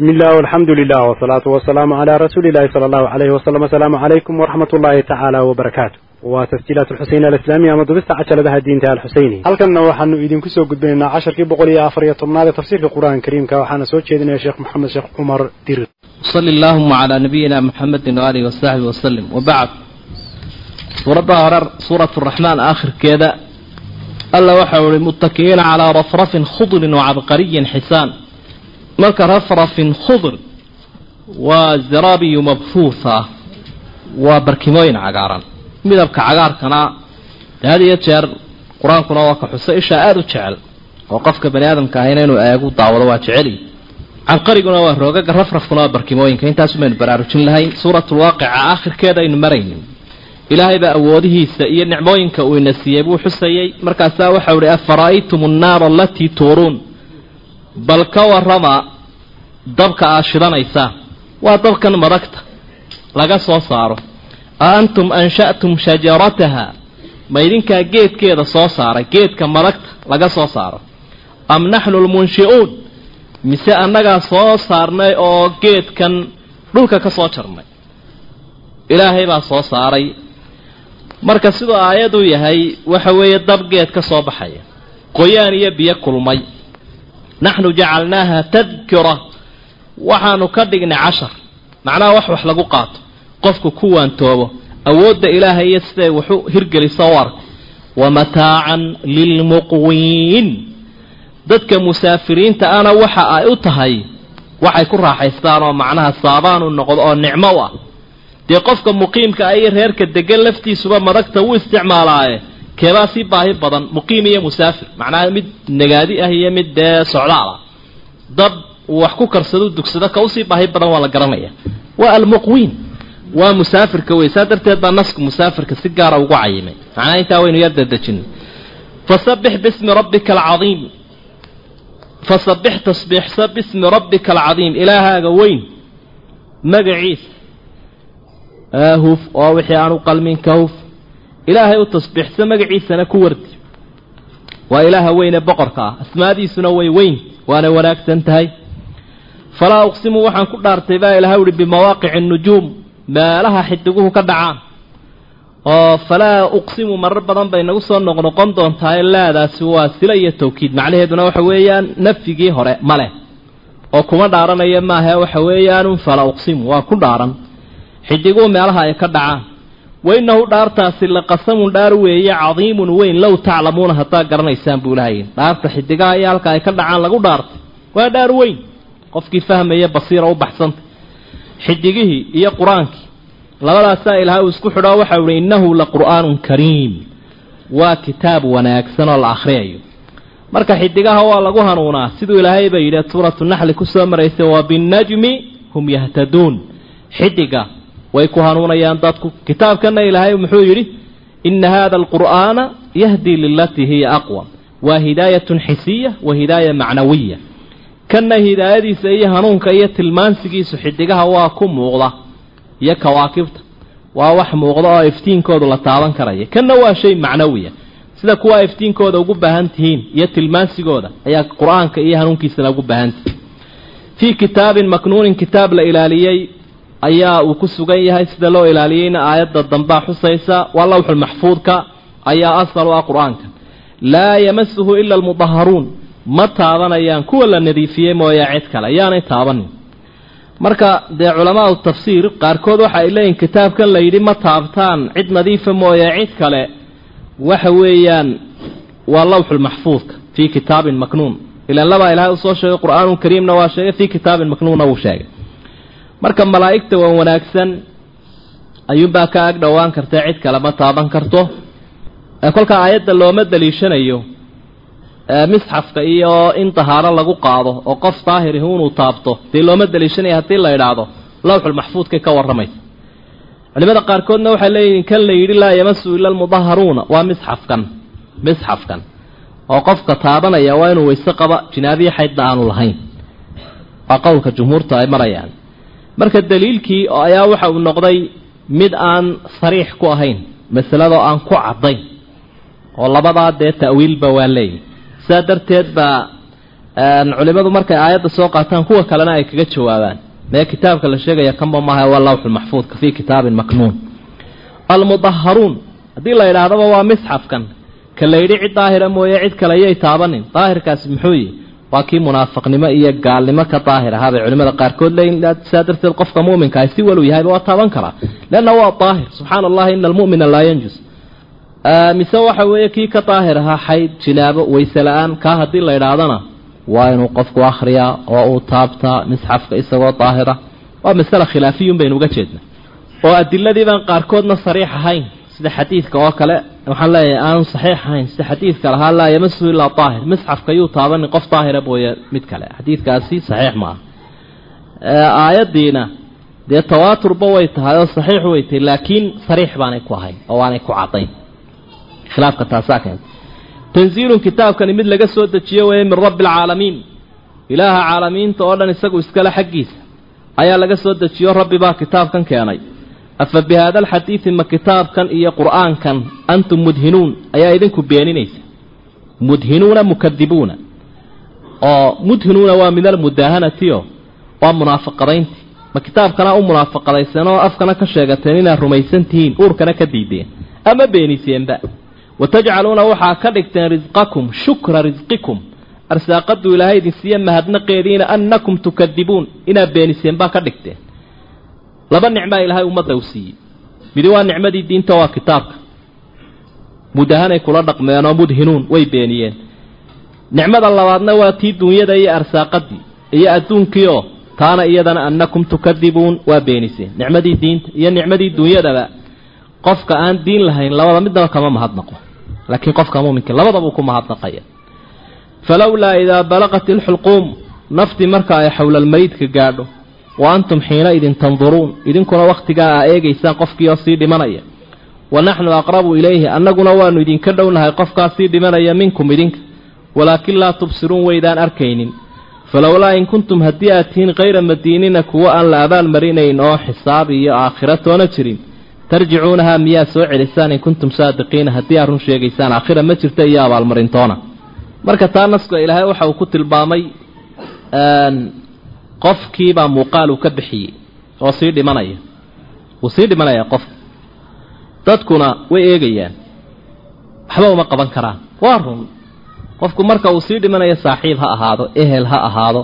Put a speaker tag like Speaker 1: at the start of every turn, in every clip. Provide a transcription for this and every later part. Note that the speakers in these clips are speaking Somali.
Speaker 1: bismi illah alxamdu lilah wsalaatu wasalaamu calaa rasuuli illahi sala allahu alayhi wasalam asalaamu calaykum waraxmat ullahi tacaala wabarakaatu waa tasjiilaat alxuseyn alislaamiya ama dubista cajaladaha diinta alxuseyni halkanna waxaanu idinku soo gudbinaynaa casharkii boqol iyo afar iyo tobnaad ee tafsiirka qur'aanka kariimka waxaana soo jeedinaya sheekh maxamed sheekh cumar dir
Speaker 2: sali allaahuma calaa nabiyina muxamedin waaalihi wasaxbi wasalim wabacd suuradda hore suurat raxmaan aakhirkeeda. Alla waxau ihi muttaki'iina calaa rafrafin khudrin wacabqariyin xisaan marka rafrafin khudr waa zarabiyu mabhuuha waa barkimooyin cagaaran. Midabka cagaarkana de had iyo jeer qur'aankuna waa ka xuso ishaa aada u jecel oo qofka bani aadamka ahayna inuu eegu daawado waa jeceli canqariguna waa roogaga rafrafkuna waa barkimooyinka. Intaasu baynu baraarujin lahayn suuratulwaaqica aakhirkeeda aynu maraynin. Ilaahay baa awoodihiisa iyo nicmooyinka uu ina siiyey buu xusayey. Markaasaa waxau ihi afara'aytum annaara alatii tuuruun bal ka warrama dabka aad shidanaysaan waa dabkan madagta laga soo saaro. A antum ansha'tum shajarataha ma idinkaa geedkeeda soo saaray geedka madagta laga soo saaro. Am naxnu lmunshi'uun mise annagaa soo saarnay oo geedkan dhulka ka soo jarnay? Ilaahay baa soo saaray. Marka siduu aayaduu yahay waxa weeye dab geed ka soo baxaya. Qoyaan iyo biyo kulmay naxnu jacalnaaha tadkira waxaanu ka dhignay cashar macnaha wax wax lagu qaato qofku ku waantoobo awoodda ilaahay iyo siday waxu hirgeliso u arko wa mataacan lilmuqwiin dadka musaafiriinta ana waxa ay u tahay waxay ku raaxaystaan oo macnaha saabaan u noqdo oo nicmo u ah dee qofka muqiimka ah iyo reerka degan laftiisuba madagta wuu isticmaalaaye keebaa sii baahi badan muqiim iyo musaafir. Macnaha mid nagaadi ah iyo mid dee socdaal ah. Dab uu wax ku karsado dugsado ka u sii baahi badan waa la garanaya. Waa almuqwiin. Waa musaafirka wey saa darteed baa nasku musaafirka si gaara ugu cayimay macnaha intaa waynu yar dadejinay fasabbix bismi rabbika alcadiim fasabbix tasbiixsa bismi rabbika alcadiim ilaahaaga weyn. Magaciisa huf oo wixii aan u qalmin ka huf ilaahay u tasbiixsa magaciisana ku wardi waa ilaaha weyne boqorka ah. Asmaadiisuna way weyn waana wanaagsan tahay. Falaa uqsimu waxaan ku dhaartay baa ilahay uhi bimawaaqici nujuum meelaha xidiguhu ka dhacaan. Oo falaa uqsimu marar badan bay nagu soo noqnoqon doontaa laadaasi waa sila iyo tawkiid. Macnaheeduna waxa weeyaan nafyigii hore male oo kuma dhaaranaya maaha waxa weeyaanun falaa uqsimu waa ku dhaaran. Xidiguhu meelaha ay ka dhacaan wainahu dhaartaasi la qasamun dhaar weeye cadiimun weyn low taclamuuna haddaa garanaysaan buu ilahay dhaarta xidigaha iyo halka ay ka dhacaan lagu dhaartay waa dhaar weyn. Qofkii fahmaya basiira u baxsanta xidigihii iyo qur'aankii labadaasaa ilahay uu isku xidhoo waxau ihi innahu la qur'aanun kariim. Waa kitaab wanaagsan oo la akhriyayo. Marka xidigaha waa lagu hanuunaa siduu ilaahay ba yidhi suuratu naxli ku soo maraysay wa binnajmi hum yahtaduun xidiga way ku hanuunayaan dadku. Kitaabkana ilaahay muxuu yidhi ina hada alqur'aana yahdii lilatii hiya aqwam waa hidaayatun xisiya wa hidaaya macnawiya. Kanna hidaayadiisa iyo hanuunka iyo tilmaansigiisu xidigaha waa ku muuqda iyo kawaakibta. Waa wax muuqda oo iftiinkoodu la taaban karaya kanna waa shay macnawiya. Sida kuwaa iftiinkooda ugu baahan tihiin iyo tilmaansigooda ayaa qur'aanka iyo hanuunkiisana ugu baahantihi fii kitaabin maknuunin kitaab la ilaaliyey ayaa uu ku sugan yahay sida loo ilaaliyeyna aayadda dambaa xusaysa waa lawxul maxfuudka ayaa asal u ah qur'aanka. Laa yamasuhu ila almudaharuun ma taabanayaan kuwa la nadiifiyey mooya cid kale ayaanay taabanin. Marka dee culamaadu tafsiir qaarkood waxa ay leeyihiin kitaabkan la yidhi ma taabtaan cid nadiifa mooya cid kale. Waxa weeyaan waa lawxul maxfuudka fii kitaabin maknuun. Ilaan labaa ilaahay u soo sheegay qur'aanun kariimna waa sheegay fii kitaabin maknuunna wuu sheegay marka malaa'igta waa wanaagsan ayuunbaa ka ag dhowaan kartee cid kale ma taaban karto. Kolka aayadda looma daliishanayo. Misxafka iyo in dahaaro lagu qaado oo qof daahirihi inuu taabto dee looma daliishanaya haddii la idhaahdo lawxul maxfuudkay ka warramaysa. Culimada qaarkoodna waxay leeyihiin kan la yidhi laa yamasu ila almudaharuuna waa misxafkan misxafkan. Oo qofka taabanaya waa inuu weyse qaba jinaabiya xaydna aanu lahayn. Waa qowlka jumhuurta ay marayaan marka daliilkii ayaa waxa uu noqday mid aan sariix ku ahayn masaladoo aan ku caddayn oo labadaa dee ta'wiilba waa leeyihi sidaa darteed baa culimadu markay aayadda soo qaataan kuwa kalena ay kaga jawaabaan. Mee kitaabka la sheegaya kanba maaha waa lawxulmaxfuudka fii kitaabin maknuun. Almudaharuun haddii la yidhaahdaba waa misxafkan ka layidhi cid daahira mooye cid kale yay taabanin. Daahirkaasi muxuu yihi waa kii munaafiqnimo iyo gaalnimo ka daahir ahaa bay culimada qaarkood leeyiin saa darteed qofka muuminkaah si waluu yahayba waa taaban karaa. Leanna waa daahir. Subxaana allahi ina almu'mina laa yanjus. Mise waxa weeye kii ka daahir ahaa xayd jinaabo wayse la'aan kaa haddii la yidhaahdana waa inuu qofku akhriyaa oo uu taabtaa misxafka isagoo daahira. Waa masale khilaafiyun baynu uga jeedna oo adiladiibaan qaarkoodna sariix ahayn sida xadiidka oo kale waxaan leeyahay aanu saxiix ahayn sida xadiidka lahaa laa yamasu ilaa daahir misxafka yuu taabanin qof daahira mooye mid kale. Xadiidkaasi saxiix ma aha. Aayaddiina dee tawaaturba way tahay oo saxiix way tahay laakiin sariix baanay ku ahayn oo waanay ku caddayn. Khilaafka taasaa keenta tanziilun kitaabkani mid laga soo dejiyo weeye min rabbi alcaalamiin ilaaha caalamiinta oo dhan isagu iskale xaggiisa ayaa laga soo dejiyo rabbi baa kitaabkan keenay afa bi haada alxadiidi ma kitaabkan iyo qur'aankan antum mudhinuun ayaa idinku beeninaysa mudhinuuna mukadibuuna oo mudhinuuna waa min almudaahanatio waa munaafaqadaynti ma kitaabkana u munaafaqadaysan oo afkana ka sheegateen inaad rumaysan tihiin uurkana ka diideen ama beeniseenba watajcaluuna waxaa ka dhigteen risqakum shukra risqikum arsaaqaduu ilaahay idin siiye mahadnaqeediina annakum tukadibuun inaad beeniseen baa ka dhigteen laba nicmaa ilaahay ummadda u siiyey. Midi waa nicmadii diinta waa kitaabka. Mudahanay kula dhaqmeenoo mudhinuun way beeniyeen. Nicmada labaadna waa tii duunyada iyo arsaaqadii iyo adduunkiioo taana iyadana annakum tukadibuun waa beeniseen. Nicmadii diinta iyo nicmadii duunyadaba qofka aan diin lahayn labada midnaba kama mahadnaqo. Laakiin qofka muuminka labadabuu ku mahadnaqaya. Falowlaa idaa balaqat ilxulquum naftii marka ay xowlalmaydka gaadho wa antum xiina idin tanduruun idinkuna wakhtigaa aa eegaysaan qofkii oo sii dhimanaya wa naxnu aqrabu ilayhi annaguna waanu idinka dhownahay qofkaa sii dhimanaya minkum idinka walaakin laa tubsiruun waydaan arkaynin falowlaa in kuntum haddii aad tihiin kayra madiinina kuwo aan la abaalmarinayn oo xisaab iyo aakhira toona jirin tarjicuunahaa miyaa soo celisaan in kuntum saadiqiina haddii aad run sheegaysaan aakhira ma jirta iyo abaalmarintoona marka taa naska ku tilmaamay qofkiibaa muuqaal uu ka bixiyey oo sii dhimanaya. Wuu sii dhimanayaa qofka dadkuna way eegayaan. Waxba uma qaban karaan. Waa run. Qofku marka uu sii dhimanayo saaxiib ha ahaado ehel ha ahaado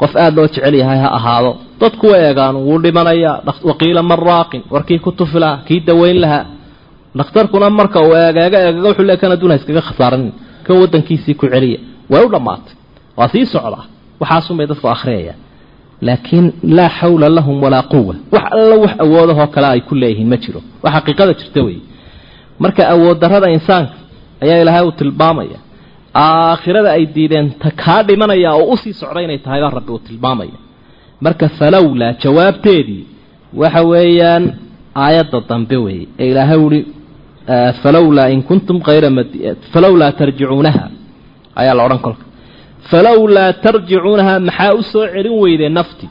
Speaker 2: qof aada loo jecel yahay ha ahaado dadku way eegaan wuu dhimanayaa waqiila man raaqin warkii ku tufi kii daweyn lahaa. Dhakhtarkuna marka uu eegeega eegaga wuxuu le kan adduun iskaga khasaaranin kan waddankiisii ku celiya. Way u dhammaatay. Waa sii socdaa waxaasunbay dadku akhriyayaan laakiin laa xawla lahum walaa quwa wax alla wax awoodahoo kale ay ku leeyihiin ma jiro. Waa xaqiiqada jirta wey marka awood darrada insaanka ayaa ilaahay uu tilmaamaya. Aakhirada ay diideen ta kaa dhimanaya oo u sii socda inay tahay baa rabbi uu tilmaamaya. Marka falowlaa jawaabteedii waxa weeyaan aayadda dambe weeye. Ee ilaahay uhi falowlaa in kuntum hayra falowlaa tarjicuunaha ayaa la odhan kolka falowlaa tarjicuunaha maxaa u soo celin weydeen nafti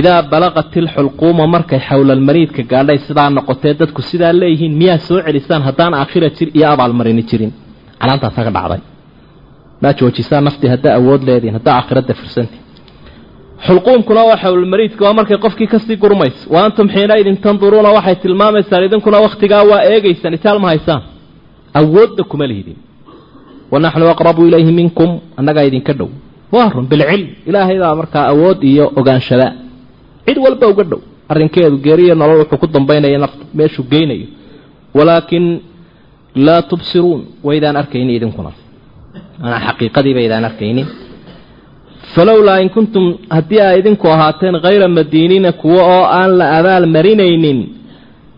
Speaker 2: idaa balaqat ilxulquuma markay xowlalmariidka gaadhay sidaa noqotee dadku sidaa leeyihiin miyaa soo celisaan haddaan aakhira jir iyo abaalmarini jirin canaantaasaa ka dhacday maa joojisaan naftii haddaa awood leedihin haddaa aakhirada firsanti xulquumkuna waa xowlalmariidka waa markay qofkii ka sii gurmayso wa antum xiina idin tanduruuna waxay tilmaamaysaan idinkuna wakhtigaa waa eegaysaan itaal ma haysaan awoodda kuma lihidin wanaxnu aqrabu ilayhi minkum annagaa idinka dhow waa run bilcilm ilaahaybaa markaa awood iyo ogaanshada cid walba uga dhow arrinkeedu geeriyo nolol wuxuu ku dambaynaya nafta meeshuu geynayo walaakin laa tubsiruun waydaan arkaynin idinkuna manaa xaqiiqadiiba ydaan arkaynin falowlaa in kuntum haddii aa idinku ahaateen hayra madiiniina kuwo oo aan la abaal marinaynin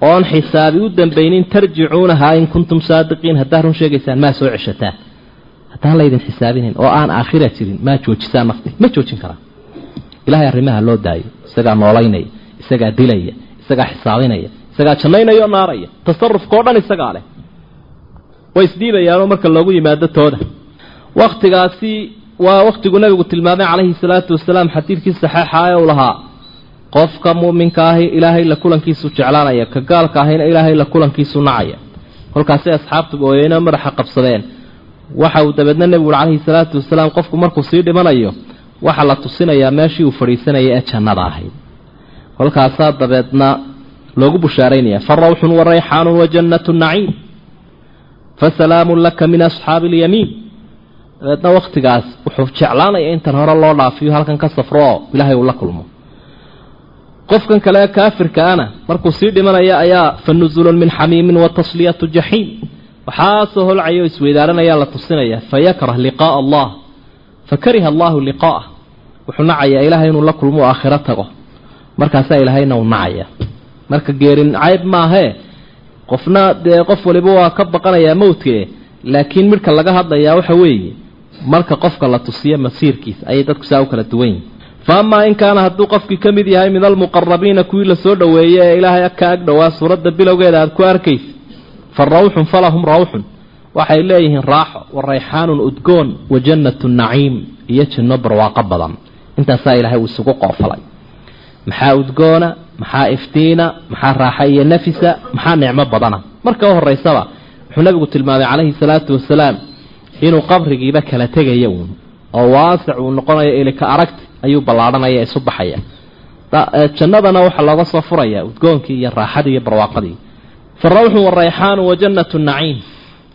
Speaker 2: oon xisaabi u dambaynin tarjicuunahaa in kuntum saadiqiin haddaad run sheegaysaan maa soo ceshataan haddaan laydin xisaabinayn oo aan aakhira jirin maa joojisaan nafti ma joojin karaa. Ilahay arrimaha loo daayo isagaa noolaynaya isagaa dilaya isagaa xisaabinaya isagaa jannaynaya oo naaraya. Tasarufkao dhan isagaa leh. Way isdhiibayaanoo marka loogu yimaado tooda. Wakhtigaasi waa wakhtigu nabigu tilmaamay calayhi salaatu wasalaam xadiidkii saxeixa ee uu lahaa. Qofka mu'minka ahi ilaahay la kulankiisu jeclaanaya ka gaalka ahina ilaahay la kulankiisu nacaya. Kolkaasay asxaabtu ooyeyno madaxa qabsadeen waxa uu dabeedna nebigu uri calayhi salaatu wasalaam qofku markuu sii dhimanayo waxaa la tusinayaa meeshii uu fadhiisanayay ee jannada ahayd. Kolkaasaa dabeedna loogu bushaaraynaya fa rawxun wa rayxaanun naciim. Fa salaamun laka min asxaabi alyamiin dabeedna wakhtigaas wuxuu jeclaanaya intan hore loo dhaafiyo halkan ka safro oo ilaahay uu la kulmo. Qofkan kale ee kaafirkaana markuu sii dhimanaya ayaa fa nusulun min xamiimin wa tasliyatu jaxiim waxaasoo holcayo isweydaaranaya la tusinaya fa yakrah liqaa'a allah. Fa kariha allaahu liqaa'ah wuxuu nacayaa ilaahay inuu la kulmo aakhiro tago. Markaasaa ilaahayna uu nacaya. Marka geerin cayb maahee qofna dee qof waliba waa ka baqanayaa mowdkae laakiin midhka laga hadlayaa waxa weeye marka qofka la tusiyo masiirkiisa ayay dadku saa u kala duwan yihiin fa amaa in kaana hadduu qofkii ka mid yahay min almuqarabiina kuwii la soo dhoweeyey ee ilaahay ka ag dhowaa suuradda bilowgeeda aad ku arkaysa fa rawxun falahum rawxun waxay leeyihiin raaxo wa rayxaanun udgoon wa jannatu naciim iyo janno barwaaqo badan intaasaa ilaahay uu isugu qoofalay maxaa udgoona maxaa iftiina maxaa raaxa iyo nafisa maxaa nicmo badana marka u horeysaba wuxuu nabigu tilmaamay calayhi salaatu wasalaam inuu qabrigiiba kala tegaya uun oo waasic uu noqonayo ilika aragti ayuu ballaadhanaya isu baxaya jannadana waxaa looga soo furaya udgoonkii iyo raaxadii iyo barwaaqadii fa rawxun wa jannatu naciim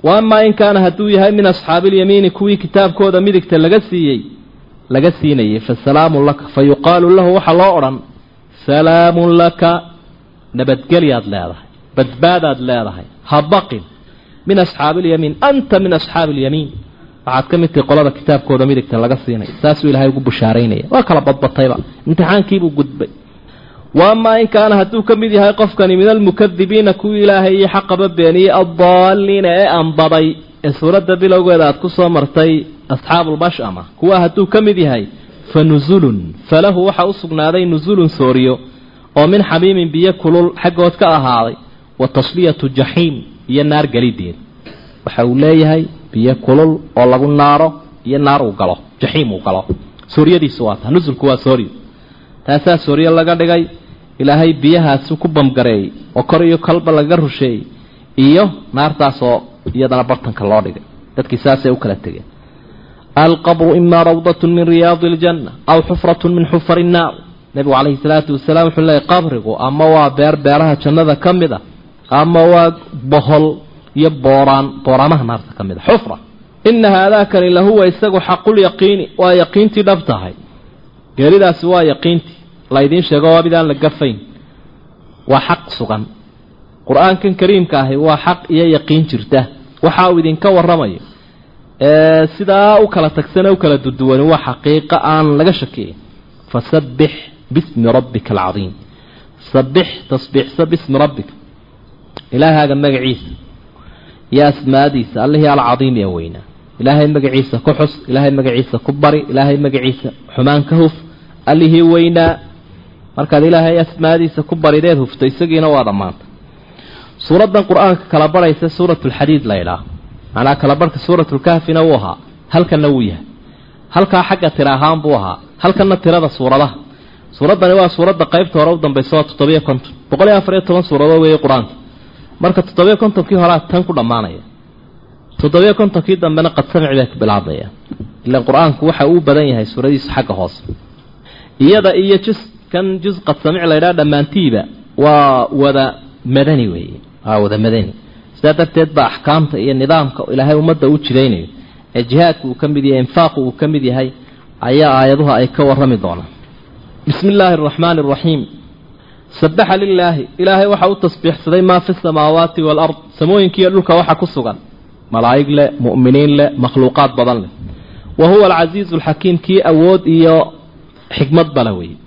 Speaker 2: wa in kaana hadduu yahay min asxaabiilyamiini kuwii kitaabkooda midigta laga siiyey laga siinayay fa salaamun laka fa yuqaalu lahu waxaa loo odhan salaamun laka nabadgelyaad leedahay badbaadaad leedahay ha baqin min asxaabi ilyamiin anta min asxaabi ilyamiin waxaad ka mid tahay qolada kitaabkooda midigta laga siinaya saasuu ilaahay ugu bushaaraynaya waa kala badbatayba imtixaankiibuu gudbay wa amaa in kaana hadduu ka mid yahay qofkani min almukadibiina kuwii ilaahay iyo xaqaba beeniyey addaaliina ee anbaday ee suuradda bilowgeeda aad ku soo martay asxaabulmashama kuwa hadduu ka mid yahay fa nusulun falahu waxaa u sugnaaday nusulun sooriyo oo min xamiimin biyo kulul xaggood ka ahaaday wa tasliyatu jaxiim iyo naar gelideed waxa uu leeyahay biyo kulul oo lagu naaro iyo naar uu galo jaxiim uu galo. Suuryadiisu waa taa nusulku waa sooryo taasaa sooryo laga dhigay ilaahay biyahaasi ku bamgareeyey oo kor iyo kalba laga rusheeyey iyo naartaasoo iyadana bartanka loo dhigay. Dadkii saasay u kala tegeen. Alqabru imaa rawdatun min riyaadi iljanna aw xufratun min xufari innaar nebigu calayhi salaatu wasalaam wuxuu leeyay qabrigu ama waa beer beeraha jannada ka mid a ama waa bohol iyo booraan booraamaha naarta ka mid a xufra. Ina haadaakani lahuwa isagu xaqulyaqiini waa yaqiintii dhab tahay. Geeridaasi waa yaqiintii laydiin sheego waa midaan la gafayn. Waa xaq sugan. Qur'aankan kariimka ahi waa xaq iyo yaqiin jirta. Waxa uu idinka warramayo. Sidaa u kala tagsane u kala duduwani waa xaqiiqo aan laga shakiyin fasabbix bismi rabbika alcadiim sabbix tasbiixsa bismi rabbika ilaahaaga magaciisa. Iyo asmaadiisa allihii alcadiim ee weynaa ilaahay magaciisa ku xus ilaahay magaciisa ku bari ilaahay magaciisa xumaan ka huf. Allihii weynaa markaad ilaahay asmaadiisa ku barideed hufto isagiina waa dhammaantay suuraddan qur'aanka kala barhaysa suuratulxadiid la ydhaah macnaa kala barhka suuratulkahfina wuu ahaa. Halkanna wuu yahay. Halkaa xagga tira ahaan buu ahaa. Halkanna tirada suuradaha. Suuraddani waa suuradda qaybta hore u dambaysa waa toddobiyo konton. Boqol iyo afar iyo toban suuradood weeye qur'aanka. Marka toddobiyo kontonkii horea tan ku dhammaanaya. Toddobiyo kontonkii dambena qad samic bay ka bilaabmaya. Ilaan qur'aanku waxa uu badan yahay suuradiisu xagga hoose. Iyada iyo jus kan jus qad samic laydhaha dhammaantiiba waa wada madani weeye waa wada madani. Sidaa darteed baa axkaamta iyo nidaamka ilaahay ummadda u jidaynayo ee jihaadku uu ka mid yahay infaaqu uu ka mid yahay ayaa aayaduhu ay ka warrami doonaan. Bismi illaahi araxmaani araxiim sabaxa lilaahi ilaahay waxa u tasbiixsaday maa fi samaawaati waalard samooyinkiiyo dhulka waxa ku sugan malaa'ig leh mu'miniin leh makhluuqaad badan leh. Wa huwa alcasiizu alxakiim kii awood iyo xikmad bala weeye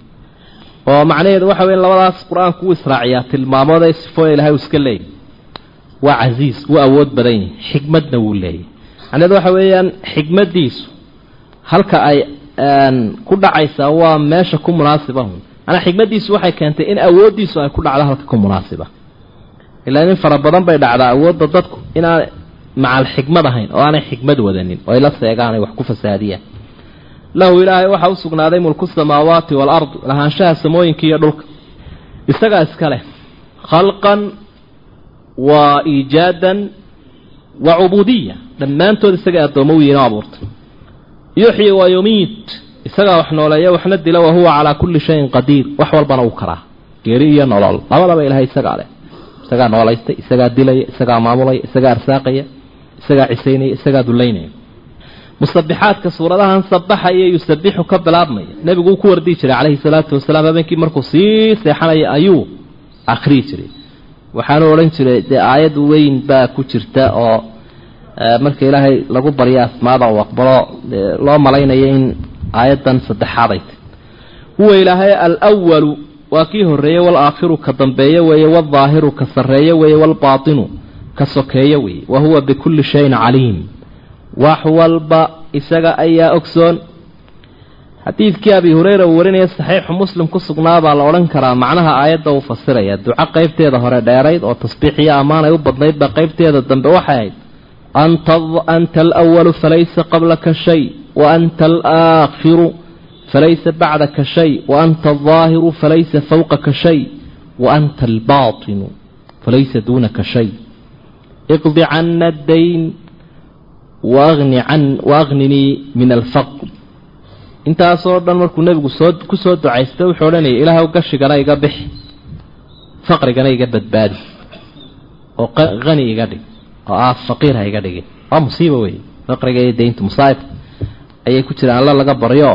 Speaker 2: oo macnaheedu waxa weya labadaas qur'aanku u israaciyaa tilmaamoodee sifooya ilahay uu iska leeyahy. Waa casiis wuu awood badan yahay xikmadna wuu leeyahy. Macnaheedu waxa weeyaan xikmaddiisu halka ay ku dhacaysaa waa meesha ku munaasibahun manaa xikmaddiisu waxay keentay in awooddiisu ay ku dhacdo halka ku munaasiba. Ilaa in fara badan bay dhacdaa awoodda dadku inaan macal xikmad ahayn oo aanay xikmad wadanin oo ay la seegaan ay wax ku fasaadiyaan lahu ilaahay waxaa u sugnaaday mulku samaawaati waalard lahaanshaha samooyinka iyo dhulka. Isagaa iska leh khalqan wa iijaadan wa cubuudiya dhammaantood u yihiin oo abuurtay. Yuxyi wa yumiit. Isagaa wax nooleeya waxna dila wahuwa calaa kulli shayin qadiir. Wax walbana uu karaa. Geeri iyo nolol. Labadaba ilahay isagaa leh. Isagaa noolaystay isagaa dilaya isagaa maamulaya isagaa arsaaqaya isagaa cisaynaya isagaa dullaynaya musabixaadka suuradahan sabaxaya yusabixu ka bilaabmaya. Nebigu uu ku wardiyi jiray calayhi salaatu wasalaam habeenkii markuu sii seexanaya ayuu akhriyi jiray. Waxaanu odhan jiray dee aayad weyn baa ku jirta oo marka ilaahay lagu baryo asmaada uu aqbalo loo malaynayo in aayaddan saddexaaday tay huwa ilaahay alwalu waa kii horreeye walaakhiru ka dambeeye weeye waldaahiru ka sarreeye weeye waalbaatinu ka sokeeye weeye. Wa huwa bikulli shayin caliim wax walba isaga ayaa ogsoon. Xadiidkii abi hureyra uu warinaya saxiixu muslim ku sugnaa baa la odhan karaa macnaha aayadda uu fasiraya duco qaybteeda hore dheerayd oo tasbiix iyo ammaan ay u badnayd baa qaybteeda dambe waxay ahayd. Anta alwalu falaysa qablaka shay wa anta alaakhiru falaysa bacdaka shay wa anta aldaahiru falaysa fawqaka shay wa anta albaatinu falaysa duunaka shay. Iqdi cana dayn waagninii min alfaqr intaasoo dhan markuu nebigu soo ku soo ducaystay wuxuu odhanayay ilaahw gashigana iga bixi faqrigana iga badbaadi oo hani iga dhig oo ah faqiir ha iga dhigin. Waa musiiba wey faqriga iyo daynta musaa'ib ayay ku jiraan alla laga baryo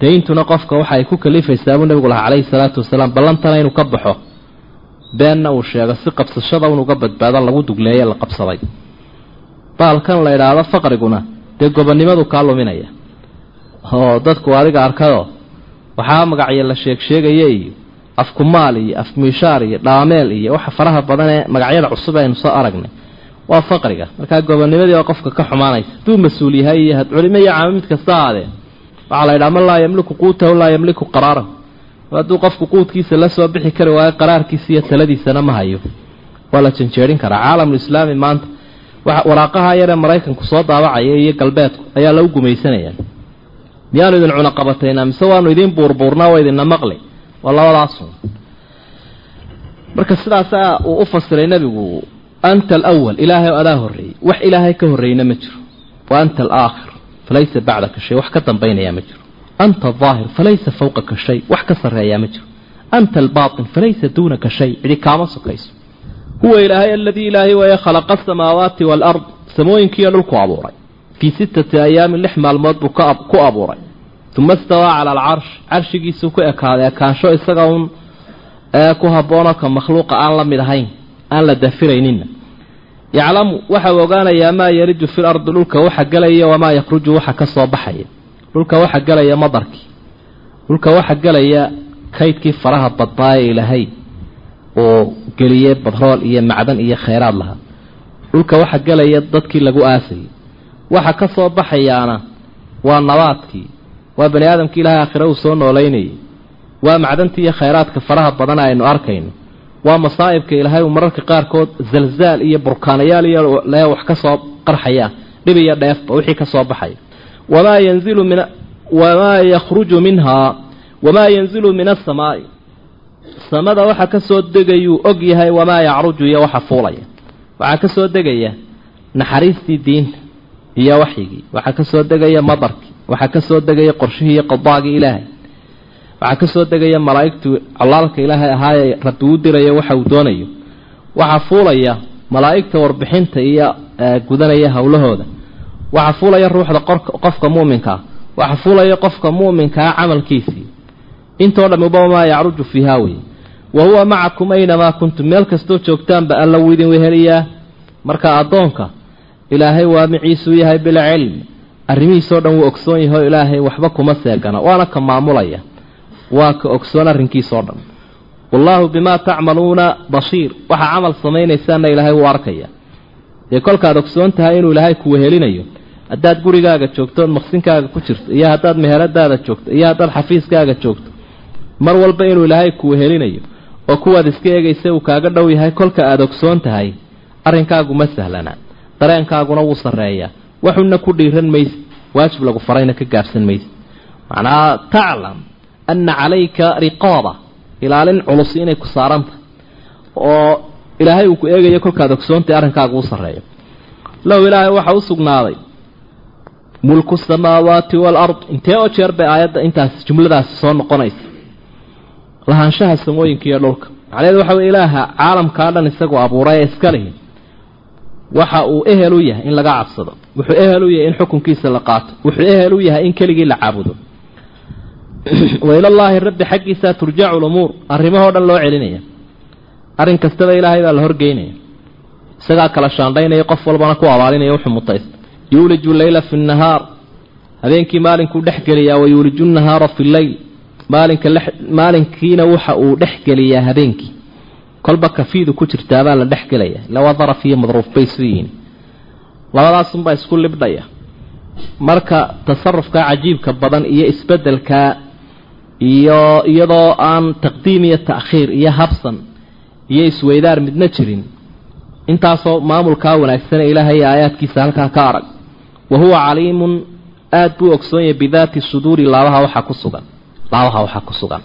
Speaker 2: dayntuna qofka waxa ay ku kalifaysaa buu nebigu lahaa calayhi salaatu wasalaam ballantana inuu ka baxo beenna uu sheego si qabsashada unuga badbaado lagu dugleeye la qabsaday baalkan la idhaahdo faqriguna dee gobonnimadu kaa luminaya. Oo dadku adiga arkayoo waxaa magacyo la sheeg sheegaya iyo afkumaal iyo afmiishaar iyo dhaameel iyo waxa faraha badan ee magacyada cusub aynu soo aragnay. Waa faqriga. Markaa gobonnimadii oo qofka ka xumaanaysa hadduu mas'uul yahay iyo culimo iyo caamo mid kasta aadee waxaa la yidhaha man laa yamliku quutahu laa yamliku qaraarahu hadduu qofku quudkiisa la soo bixi kari waayo qaraarkiisa iyo taladiisana ma hayo. Waa la janjeerin karaa. Caalamulislaami maanta waraaqaha yaree maraykanku soo daawacaya iyo galbeedku ayaa lagu gumaysanaya. Miyaanu idin cunaqabataynaa mise waanu idiin buurbuurnaa waa idinna maqli waa labadaasun marka sidaasaa uu u fasiray nebigu anta alawal ilaahay oo adaa horreeyey. Wax ilaahay ka horreeyna ma jiro. Wa anta alaakhir falaysa bacdaka shay. Wax ka dambaynayaa ma jiro. Anta aldaahir falaysa fawqaka shay. Wax ka sarreeyaa ma jiro. Anta albaatin falaysa duunaka shay. Cidi kaama sokayso huwa ilaahay aladii ilaahay weeye khalaqa asamaawaati waalard samooyinkiiyo dhulku abuuray. Fii sittati ayaamin lix maalmood buu ku abuuray. Uma istawaa cala alcarsh carshigiisuu ku ekaaday ekaansho isaga uun ee ku habboonoo ka makhluuqa aan la mid ahayn aan la dafiraynina yaclamu waxau ogaanayaa maa yaliju fil ardi dhulka waxa gelaya wamaa yakhruju waxa ka soo baxaya. Dhulka waxa gelaya madarkii dhulka waxa gelaya kaydkii faraha badnaa ee ilaahay oo geliyey badrool iyo macdan iyo khayraad lahaa. Dhulka waxa gelaya dadkii lagu aasayay waxa ka soo baxayaana waa nabaadkii. Waa bani aadamkii ilaahay aakhire uu soo noolaynayay. Waa macdantii iyo khayraadka faraha badan aynu arkayno. Waa masaa'ibka ilaahay uu mararka qaarkood zalzaal iyo burkaanayaal iyo lee wax ka soo qarxayaan dhib iyo dheefba wixii ka soo baxaya wamaa yanzilu min wamaa yakhruju minhaa wamaa yanzilu min asamaa'i samada waxa ka soo degayuu og yahay wamaa yacruju iyo waxa fuulaya. Waxaa ka soo degaya naxariistii diinta iyo waxyigii. Waxaa ka soo degaya madarkii. Waxaa ka soo degaya qorshihii iyo qadaagii ilaahay. Waxaa ka soo degaya malaa'igtu colaalka ilaahay ahaaye rabbi u dirayo waxa uu doonayo. Waxaa fuulaya malaa'igta warbixinta iyo gudanaya howlahooda waxaa fuulaya ruuxda qofka muuminkaa waxaa fuulaya qofka muuminkaa camalkiisii intoo dhammiba maa yacruju fiihaa weye wa huwa macakum aynamaa kuntum. Meel kastoo joogtaanba alla wuu idin weheliyaa marka addoonka ilaahay waa miciisuu yahay bilcilm arrimihiisoo dhan wuu ogsoon yahay oo ilaahay waxba kuma seegana. Waana ka maamulaya. Waa ka ogsoon arrinkiisoo dhan. Wallaahu bimaa tacmaluuna basiir waxaa camal samaynaysaana ilaahay wuu arkaya. Dee kolkaad ogsoon tahay inuu ilaahay ku wehelinayo haddaad gurigaaga joogto ood maqsinkaaga ku jirto iyo haddaad meheradaada joogto iyo haddaad xafiiskaaga joogto mar walba inuu ilaahay ku wehelinayo oo kuwaad iska eegaysa uu kaaga dhow yahay kolka aada ogsoon tahay arrinkaagu ma sahlana. Dareenkaaguna wuu sarreeyaa. Waxuna ku dhiiran maysid waajib lagu farayna ka gaabsan maysid macnaha taclam anna calayka riqaaba ilaalin culus inay ku saaran tahay. Oo ilaahay uu ku eegayo kolkaad ogsoontahay arrinkaagu u sarreeyo. Low ilaahay waxa u sugnaaday. Mulku samaawaati waalard intee oo jeer bay aayadda intaas jumladaasi soo noqonaysa lahaanshaha samooyinka iyo dhulka. Macnaheedu waxa weye ilaaha caalamkaa dhan isagoo abuuray ee iska lihi waxa uu ehel u yahay in laga cabsado. Wuxuu ehel u yahay in xukunkiisa la qaato. Wuxuu ehel u yahay in keligii la caabudo. Wa ilallaahi rabbi xaggiisaa turjacu lumuur. Arrimahoo dhan loo celinaya. Arrin kastaba ilaahay baa la horgeynaya isagaa kala shaandhaynaya qof walbana ku abaalinaya wuxuu mutaysta yuuliju leyla fi nnahaar habeenkii maalinkuu dhex geliyaa wa yuuliju nahaara fi lleyl maalinka maalinkiina waxa uu dhex geliyaa habeenkii. Kolba kafiidu ku jirtaabaa la dhex gelaya ila waa daraf iyo madruuf bay isu yihiin. Labadaasunbaa isku libdhaya. Marka tasarufka cajiibka badan iyo isbeddelkaa iyo iyadoo aan taqdiim iyo ta'khiir iyo habsan iyo isweydaar midna jirin intaasoo maamulkaa wanaagsane ilaahay aayaadkiisa halkaa ka arag. Wa huwa caliimun aada buu ogsoon bidaati suduuri laabaha waxaa ku sugan laabaha waxaa ku sugan.